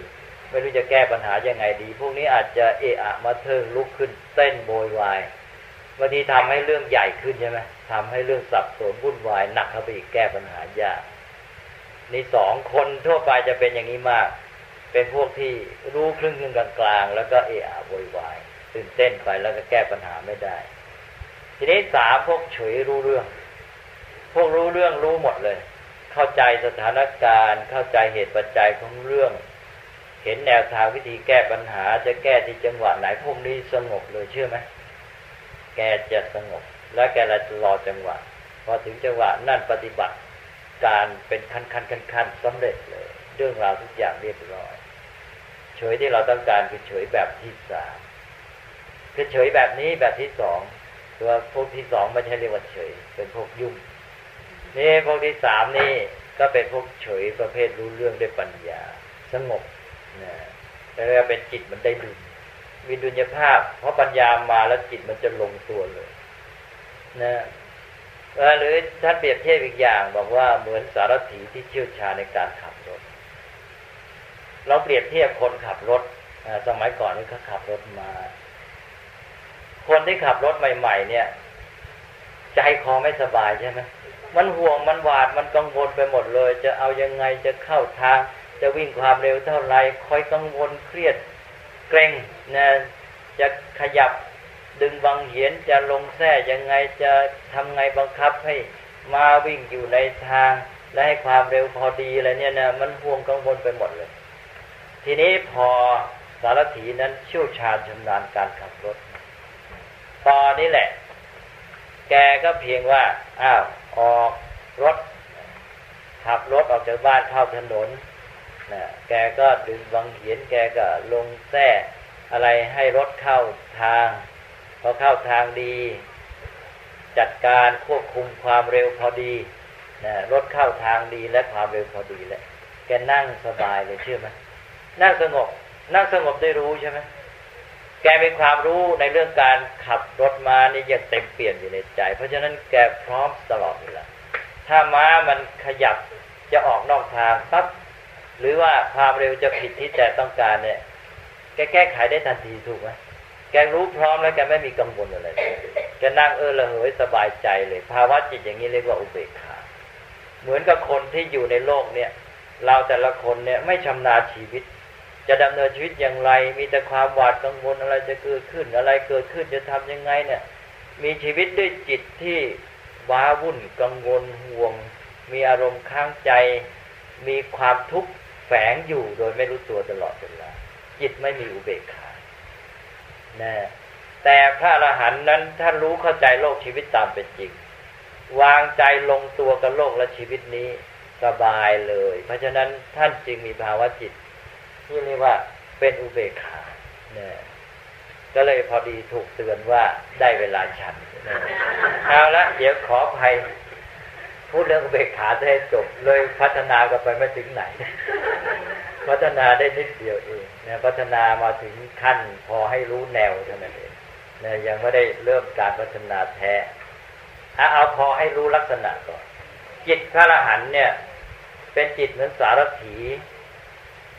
ไม่รู้จะแก้ปัญหายังไงดี พวกนี้อาจจะเอะอะมาเทิงลุกขึ้นเต้นโวยวายบางทีทำให้เรื่องใหญ่ขึ้นใช่ไหมทำให้เรื่องสับสนวุ่นวายหนักเข้าไปอีกแก้ปัญหายากนี่สองคนทั่วไปจะเป็นอย่างนี้มาก เป็นพวกที่รู้ครึ่งครึ่งกลางๆแล้วก็เอะอะโวยวายตื่นเต้นไปแล้วก็แก้ปัญหาไม่ได้ ทีนี้สามพวกเฉยรู้เรื่อง พวกรู้เรื่องรู้หมดเลย เข้าใจสถานการณ์ เข้าใจเหตุปัจจัยของเรื่อง เห็นแนวทางวิธีแก้ปัญหา จะแก้ที่จังหวะไหนพวกนี้สงบเลยเชื่อไหมแกจะสงบ และแกจะรอจังหวะพอถึงจังหวะนั่นปฏิบัติการเป็นขั้นขั้นขั้นขั้นสำเร็จเลย เรื่องราวทุกอย่างเรียบร้อย ฉยที่เราต้องการคือเฉยแบบที่สามคือเฉยแบบนี้แบบที่สองตัวพวกที่สองไม่ใช่เรียกว่าเฉย เป็นพวกยุ่งนี่พวกที่สามนี่ก็เป็นพวกเฉยประเภทรู้เรื่องด้วยปัญญา สงบนะแต่ว่าเป็นจิตมันได้ดุลมีดุลยภาพ เพราะปัญญามาแล้วจิตมันจะลงตัวเลย นะหรือท่านเปรียบเทียบอีกอย่าง บอกว่าเหมือนสารถีที่เชี่ยวชาญในการขับรถ เราเปรียบเทียบคนขับรถสมัยก่อนนี่เขาขับรถมา คนที่ขับรถใหม่ ๆ เนี่ย ใจคอไม่สบายใช่ไหมมันห่วงมันหวาดมันกังวลไปหมดเลย จะเอายังไงจะเข้าทาง จะวิ่งความเร็วเท่าไรคอยกังวลเครียดเกรงนะจะขยับดึงบังเหียนจะลงแท้ยังไงจะทำไงบังคับให้มาวิ่งอยู่ในทาง และให้ความเร็วพอดีอะไรเนี่ยนะมันห่วงกังวลไปหมดเลย ทีนี้พอสารถีนั้นเชี่ยวชาญชำนาญการขับรถ ตอนนี้แหละ แกก็เพียงว่า อ้าว ออกรถ ขับรถออกจากบ้านเข้าถนนนะแกก็ดึงบังเหียน แกก็ลงแท้อะไรให้รถเข้าทาง พอเข้าทางดี จัดการควบคุมความเร็วพอดีนะรถเข้าทางดีและความเร็วพอดีแล้วแกนั่งสบายเลยเชื่อไหม นั่งสงบ นั่งสงบได้รู้ใช่ไหมแกมีความรู้ในเรื่องการขับรถมานี่ยังเต็มเปลี่ยนอยู่ในใจ เพราะฉะนั้นแกพร้อมตลอดเวลาถ้าม้ามันขยับจะออกนอกทางปั๊บหรือว่าความเร็วจะผิดที่แต่ต้องการเนี่ย แกแก้ไขได้ทันทีถูกไหมแกรู้พร้อมแล้วแกไม่มีกังวลอะไรแกนั่งเออละเหยสบายใจเลย ภาวะจิตอย่างนี้เรียกว่าอุเบกขา เหมือนกับคนที่อยู่ในโลกเนี่ย เราแต่ละคนเนี่ยไม่ชำนาญชีวิต จะดำเนินชีวิตอย่างไร มีแต่ความหวาดกังวลอะไรจะเกิดขึ้น อะไรเกิดขึ้นจะทํำยังไงเนี่ย มีชีวิตด้วยจิตที่ว้าวุ่นกังวลห่วง มีอารมณ์ข้างใจ มีความทุกข์แฝงอยู่โดยไม่รู้ตัวตลอดเวลาจิตไม่มีอุเบกขานะแต่พระอรหันต์นั้นท่านรู้เข้าใจโลกชีวิตตามเป็นจริง วางใจลงตัวกับโลกและชีวิตนี้สบายเลย เพราะฉะนั้นท่านจึงมีภาวะจิต ที่เรียกว่าเป็นอุเบกขาเนี่ยก็เลยพอดีถูกเตือนว่าได้เวลาฉันเอาละเดี๋ยวขอภัยพูดเรื่องอุเบกขาจะให้จบ เลยพัฒนากันไปไม่ถึงไหน พัฒนาได้นิดเดียวเองเนี่ยพัฒนามาถึงขั้นพอให้รู้แนวเท่านั้นเองเนี่ยยังไม่ได้เริ่มการพัฒนาแท้เอาพอให้รู้ลักษณะก่อนจิตพระอรหันเนี่ย เป็นจิตเหมือนสารถี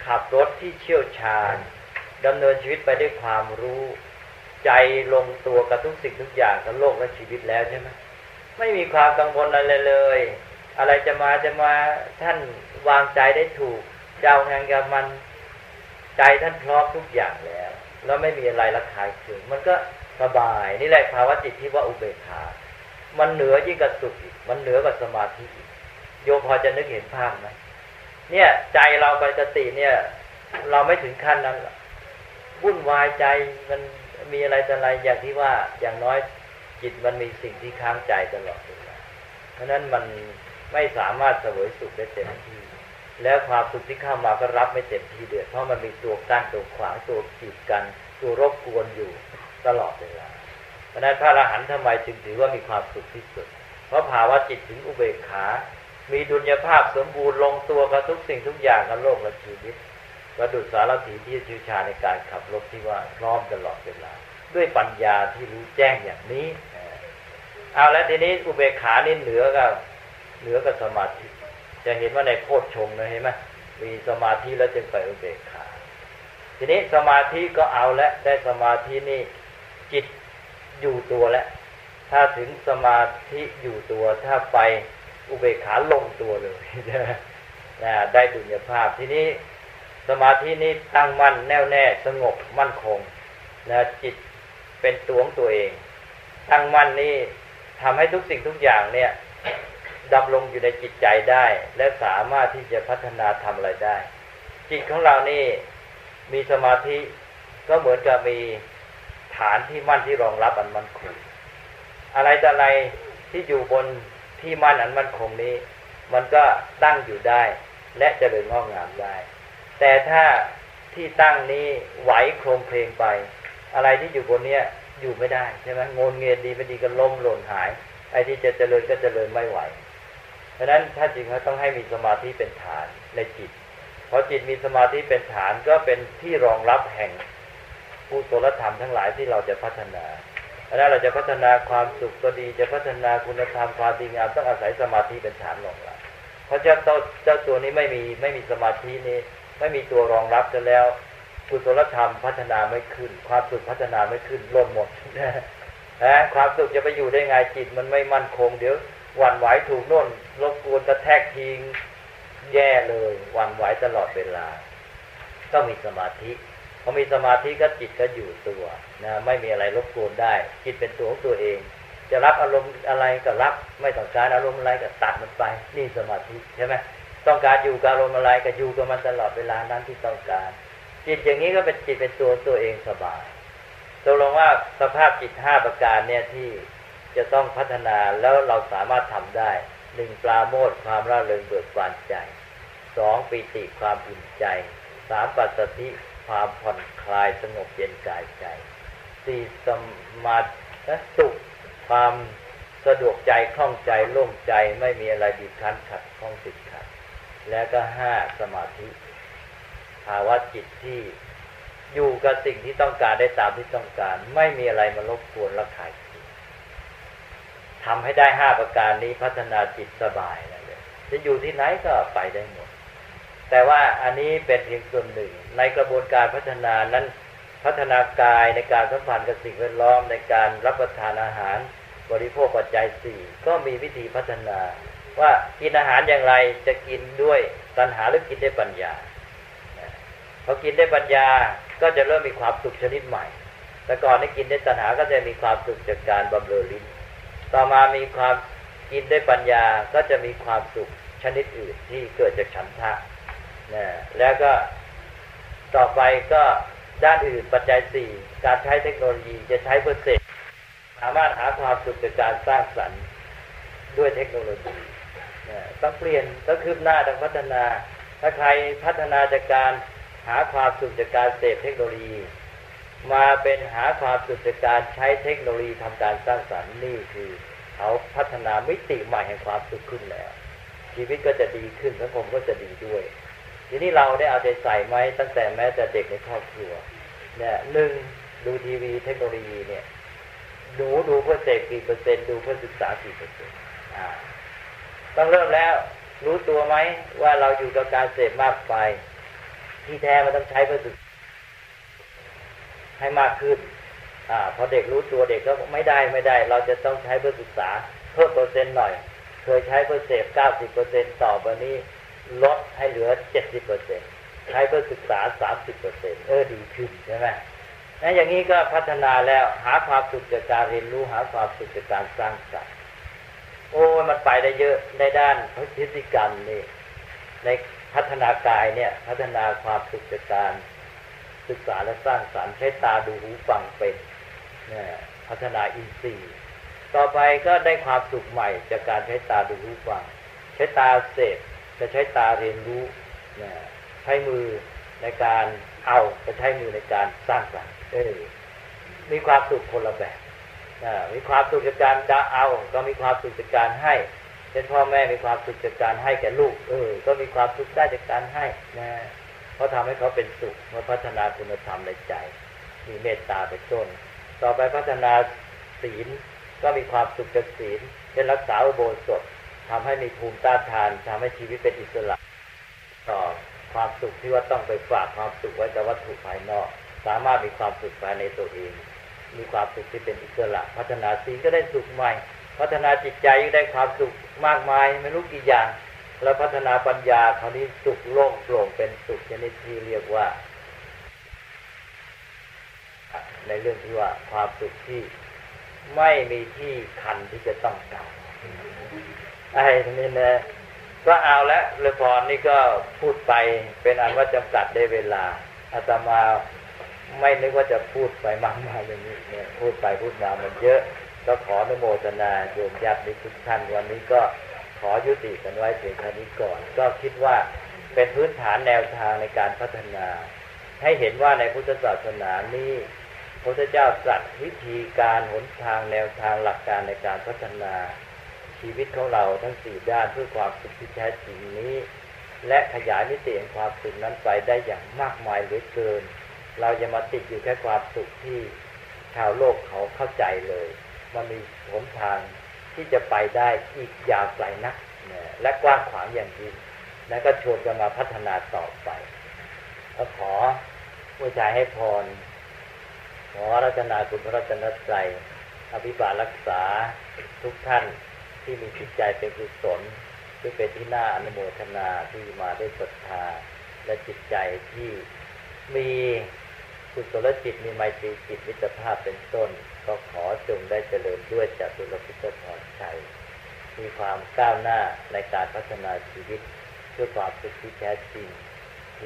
ขับรถที่เชี่ยวชาญดำเนินชีวิตไปด้วยความรู้ ใจลงตัวกับทุกสิ่งทุกอย่างกับโลกและชีวิตแล้วใช่ไหมไม่มีความกังวลอะไรเลย อะไรจะมาจะมาท่านวางใจได้ถูกเจ้างานกับมันใจท่านพร้อมทุกอย่างแล้ว แล้วไม่มีอะไรระคายเคืองมันก็สบายนี่แหละภาวะจิตที่ว่าอุเบกขามันเหนือยิ่งกับสุขอีกมันเหนือกว่าสมาธิอีกโยมพอจะนึกเห็นภาพไหม เนี่ย ใจเราปกติเนี่ย เราไม่ถึงขั้นนั้นวุ่นวายใจมันมีอะไรแต่อะไรอย่างที่ว่าอย่างน้อยจิตมันมีสิ่งที่ค้างใจตลอดเวลาเพราะนั้นมันไม่สามารถเสวยสุขได้เต็มที่ แล้วความสุขที่เข้ามาก็รับไม่เต็มที่เดือดเพราะมันมีตัวกั้นตัวขวางตัวขีดกัน ตัวรบกวนอยู่ตลอดเวลา เพราะนั้นพระอรหันต์ทำไมจึงถือว่ามีความสุขที่สุด เพราะภาวะจิตถึงอุเบกขา มีดุลยภาพสมบูรณ์ลงตัวกับทุกสิ่งทุกอย่างกับโลกและชีวิตประดุษสารถีที่ชิวชาในการขับรถที่ว่าพร้อมตลอดเวลา ด้วยปัญญาที่รู้แจ้งอย่างนี้ เอาแล้วทีนี้อุเบกขานี่เหนือกับเหนือกับสมาธิ จะเห็นว่าในโพชงนะเห็นไหมมีสมาธิแล้วจึงไปอุเบกขา ทีนี้สมาธิก็เอาแล้วได้สมาธินี่จิตอยู่ตัวแล้วถ้าถึงสมาธิอยู่ตัวถ้าไป อุเบกขาลงตัวเลยนะได้ดุลยภาพทีนี้สมาธินี้ตั้งมั่นแน่วแน่สงบมั่นคงนะจิตเป็นตัวของตัวเอง ตั้งมั่นนี่ทำให้ทุกสิ่งทุกอย่างเนี่ยดำรงอยู่ในจิตใจได้ และสามารถที่จะพัฒนาทำอะไรได้ จิตของเรานี่มีสมาธิก็เหมือนกับมีฐานที่มั่นที่รองรับอันมั่นคงอะไรแต่อะไรที่อยู่บน ที่มั่นอันมั่นคงนี้ มันก็ตั้งอยู่ได้ และจะเริญงอกงามได้ แต่ถ้าที่ตั้งนี้ไหวโครงเพลงไป อะไรที่อยู่บนเนี้ยอยู่ไม่ได้ใช่ไหมงนเงียดีไม่ดีก็ล้มหล่นหาย ไอ้ที่จะเจริญก็เจริญไม่ไหว เพราะนั้นถ้าจริงเขาต้องให้มีสมาธิเป็นฐานในจิตพอจิตมีสมาธิเป็นฐานก็เป็นที่รองรับแห่งผู้ตรธรรมทั้งหลายที่เราจะพัฒนา ราะนั้นเราจะพัฒนาความสุขก็ดี จะพัฒนาคุณธรรมความดีงามต้องอาศัยสมาธิเป็นฐานรองรับเพราะเจ้าเจ้าตัวนี้ไม่มีไม่มีสมาธินี้ ไม่มีตัวรองรับจะแล้วกุศลธรรมพัฒนาไม่ขึ้น ความสุขพัฒนาไม่ขึ้นล่นหมดนะความสุขจะไปอยู่ได้ไงจิตมันไม่มั่นคงเดี๋ยวหวั่นไหวถูกโน่นรบกวนกระแทกทิ้งแย่เลยหวั่นไหวตลอดเวลาก็มีสมาธิพอมีสมาธิก็จิตก็อยู่ตัว นะไม่มีอะไรรบกวนได้ จิตเป็นตัวของตัวเอง จะรับอารมณ์อะไรก็รับ ไม่ต้องการอารมณ์อะไรก็ตัดมันไป นี่สมาธิใช่ไหมต้องการอยู่กับอารมณ์อะไรก็อยู่กับมันตลอดเวลานั้นที่ต้องการ จิตอย่างนี้ก็เป็นจิตเป็นตัวตัวเองสบายตกลงว่าสภาพจิตห้าประการเนี่ยที่จะต้องพัฒนาแล้วเราสามารถทำได้หนึ่งปลาโมดความร่าเริงเบิกบานใจสองปิติความอิ่มใจสามปัสสติความผ่อนคลายสงบเย็นกายใจ สี่สมาธิสุขความสะดวกใจคล่องใจโล่งใจไม่มีอะไรบีบคั้นขัดข้องติดขัด แล้วก็ห้าสมาธิ ภาวะจิตที่อยู่กับสิ่งที่ต้องการได้ตามที่ต้องการ ไม่มีอะไรมารบกวนละขายทำให้ได้ห้าประการนี้พัฒนาจิตสบายเลยจะอยู่ที่ไหนก็ไปได้หมด แต่ว่าอันนี้เป็นเพียงส่วนหนึ่ง ในกระบวนการพัฒนานั้น พัฒนากายในการสัมพันธ์กับสิ่งแวดล้อมในการรับประทานอาหาร บริโภคปัจจัยสี่ก็มีวิธีพัฒนา ว่ากินอาหารอย่างไรจะกินด้วยตัณหาหรือกินด้วยปัญญาพอกินได้ปัญญาก็จะเริ่มมีความสุขชนิดใหม่ แต่ก่อนที่กินได้ตัณหาก็จะมีความสุขจากการบำเรอลิ้น ต่อมามีความกินได้ปัญญาก็จะมีความสุขชนิดอื่นที่เกิดจากฉันทะนะแล้วก็ต่อไปก็ ด้านอื่นปัจจัยสี่การใช้เทคโนโลยีจะใช้เพื่อเสร็จสามารถหาความสุขจากการสร้างสรรค์ด้วยเทคโนโลยีต้องเปลี่ยนต้องคืบหน้าต้องพัฒนา ถ้าใครพัฒนาจากการหาความสุขจากการเสพเทคโนโลยี มาเป็นหาความสุขจากการใช้เทคโนโลยีทำการสร้างสรรค์นี่คือเขาพัฒนามิติใหม่แห่งความสุขขึ้นแล้ว ชีวิตก็จะดีขึ้นสังคมก็จะดีด้วย ทีนี้เราได้เอาใจใส่ไหมตั้งแต่แม้แต่เด็กในครอบครัว เนี่ยหนึ่งดูทีวีเทคโนโลยีเนี่ยดูดูเพื่อเสพกี่เปอร์เซ็นต์ดูเพื่อศึกษากี่เปอร์เซ็นต์ต้องเริ่มแล้ว รู้ตัวไหมว่าเราอยู่กับการเสพมากไป ที่แท้มันต้องใช้เพื่อศึกให้มากขึ้นอ่าพอเด็กรู้ตัวเด็กก็ไม่ได้ไม่ได้ เราจะต้องใช้เพื่อศึกษาเพิ่มเปอร์เซ็นต์หน่อย เคยใช้เพื่อเสพเก้าสิบเปอร์เซ็นต์ต่อไปนี้ลดให้เหลือเจ็ดสิบเปอร์เซ็นต์ ใช้เพื่อศึกษาสามสิบเปอร์เซ็นต์เออดีขึ้นใช่ไหมนั่นอย่างนี้ก็พัฒนาแล้วหาความสุขจากการเรียนรู้หาความสุขจากการสร้างสรรค์โอ้มันไปได้เยอะในด้านพฤติกรรมนี่ในพัฒนากายเนี่ย พัฒนาความสุขจากการศึกษาและสร้างสรรค์ใช้ตาดูหูฟังเป็นนี่พัฒนาอินทรีย์ ต่อไปก็ได้ความสุขใหม่จากการใช้ตาดูหูฟัง ใช้ตาเสพจะใช้ตาเรียนรู้นี่ ใช้มือในการเอาจะใช้มือในการสร้างสรรค์เออมีความสุขคนละแบบมีความสุขจากการดาเอา ก็มีความสุขจากการให้เช่นพ่อแม่มีความสุขจากการให้แก่ลูก เออ ก็มีความสุขได้จากการให้นะเพราะทำให้เขาเป็นสุขเมื่อพัฒนาคุณธรรมในใจ มีเมตตาเป็นต้น ต่อไปพัฒนาศีลก็มีความสุขจากศีลเช่นรักษาอุโบสถทำให้มีภูมิต้านทานทำให้ชีวิตเป็นอิสระ ต่อ ความสุขที่ว่าต้องไปฝากความสุขไว้กับวัตถุภายนอก สามารถมีความสุขภายในตัวเอง มีความสุขที่เป็นอิสระ พัฒนาศีก็ได้สุขใหม่ พัฒนาจิตใจก็ได้ความสุขมากมายไม่รู้กี่อย่าง แล้วพัฒนาปัญญาคราวนี้สุขโล่งโปร่งเป็นสุขชนิดที่เรียกว่า ในเรื่องที่ว่าความสุขที่ไม่มีที่คันที่จะต้องการไอ้นี่นะ ก็เอาแล้วเลยพรนี่ก็พูดไปเป็นอันว่าจำกัดได้เวลาอาตมาไม่นึกว่าจะพูดไปมากมาอย่างนี้เนี่ยพูดไปพูดมามันเยอะ ก็ขออนุโมทนาโยมญาติทุกท่านวันนี้ก็ขอยุติกันไว้เพียงแค่นี้ก่อน ก็คิดว่าเป็นพื้นฐานแนวทางในการพัฒนา ให้เห็นว่าในพุทธศาสนานี้พระเจ้าตรัสวิธีการหนทางแนวทางหลักการในการพัฒนา ชีวิตของเราทั้งสี่ด้านเพื่อความสุขที่แท้จริงนี้ และขยายมิติแห่งความสุขนั้นไปได้อย่างมากมายเหลือเกิน เราจะมาติดอยู่แค่ความสุขที่ชาวโลกเขาเข้าใจเลย มันมีหนทางที่จะไปได้อีกยาวไกลนักและกว้างขวางอย่างยิ่งและก็ชวนกันมาพัฒนาต่อไปก็ขอผู้ชายให้พร ขอรัตนาคุณพระรัตนตรัยอภิบาลรักษาทุกท่าน ที่มีจิตใจเป็นกุศลที่เป็นที่น่าอนุโมทนาที่มาได้ศรัทธาและจิตใจที่มีกุศลจิตมีไมตรีจิตวิตรภาพเป็นต้น ก็ขอจงได้เจริญด้วยจากตุลพิจพรชัยมีความก้าวหน้าในการพัฒนาชีวิตเพื่อความสุขที่แท้จริง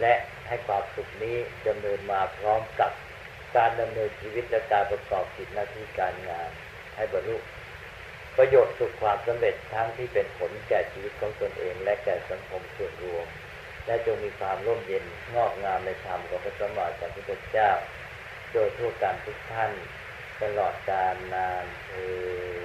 และให้ความสุขนี้ดำเนินมาพร้อมกับการดำเนินชีวิตและการประกอบกิจหน้าที่การงานให้บรรลุ ประโยชน์สุขความสำเร็จทั้งที่เป็นผลแก่ชีวิตของตนเองและแก่สังคมส่วนรวม และจงมีความร่มเย็นงอกงามในธรรมของพระสัมมาสัมพุทธเจ้า โดยทั่วกันทุกท่าน ตลอดกาลนานเออ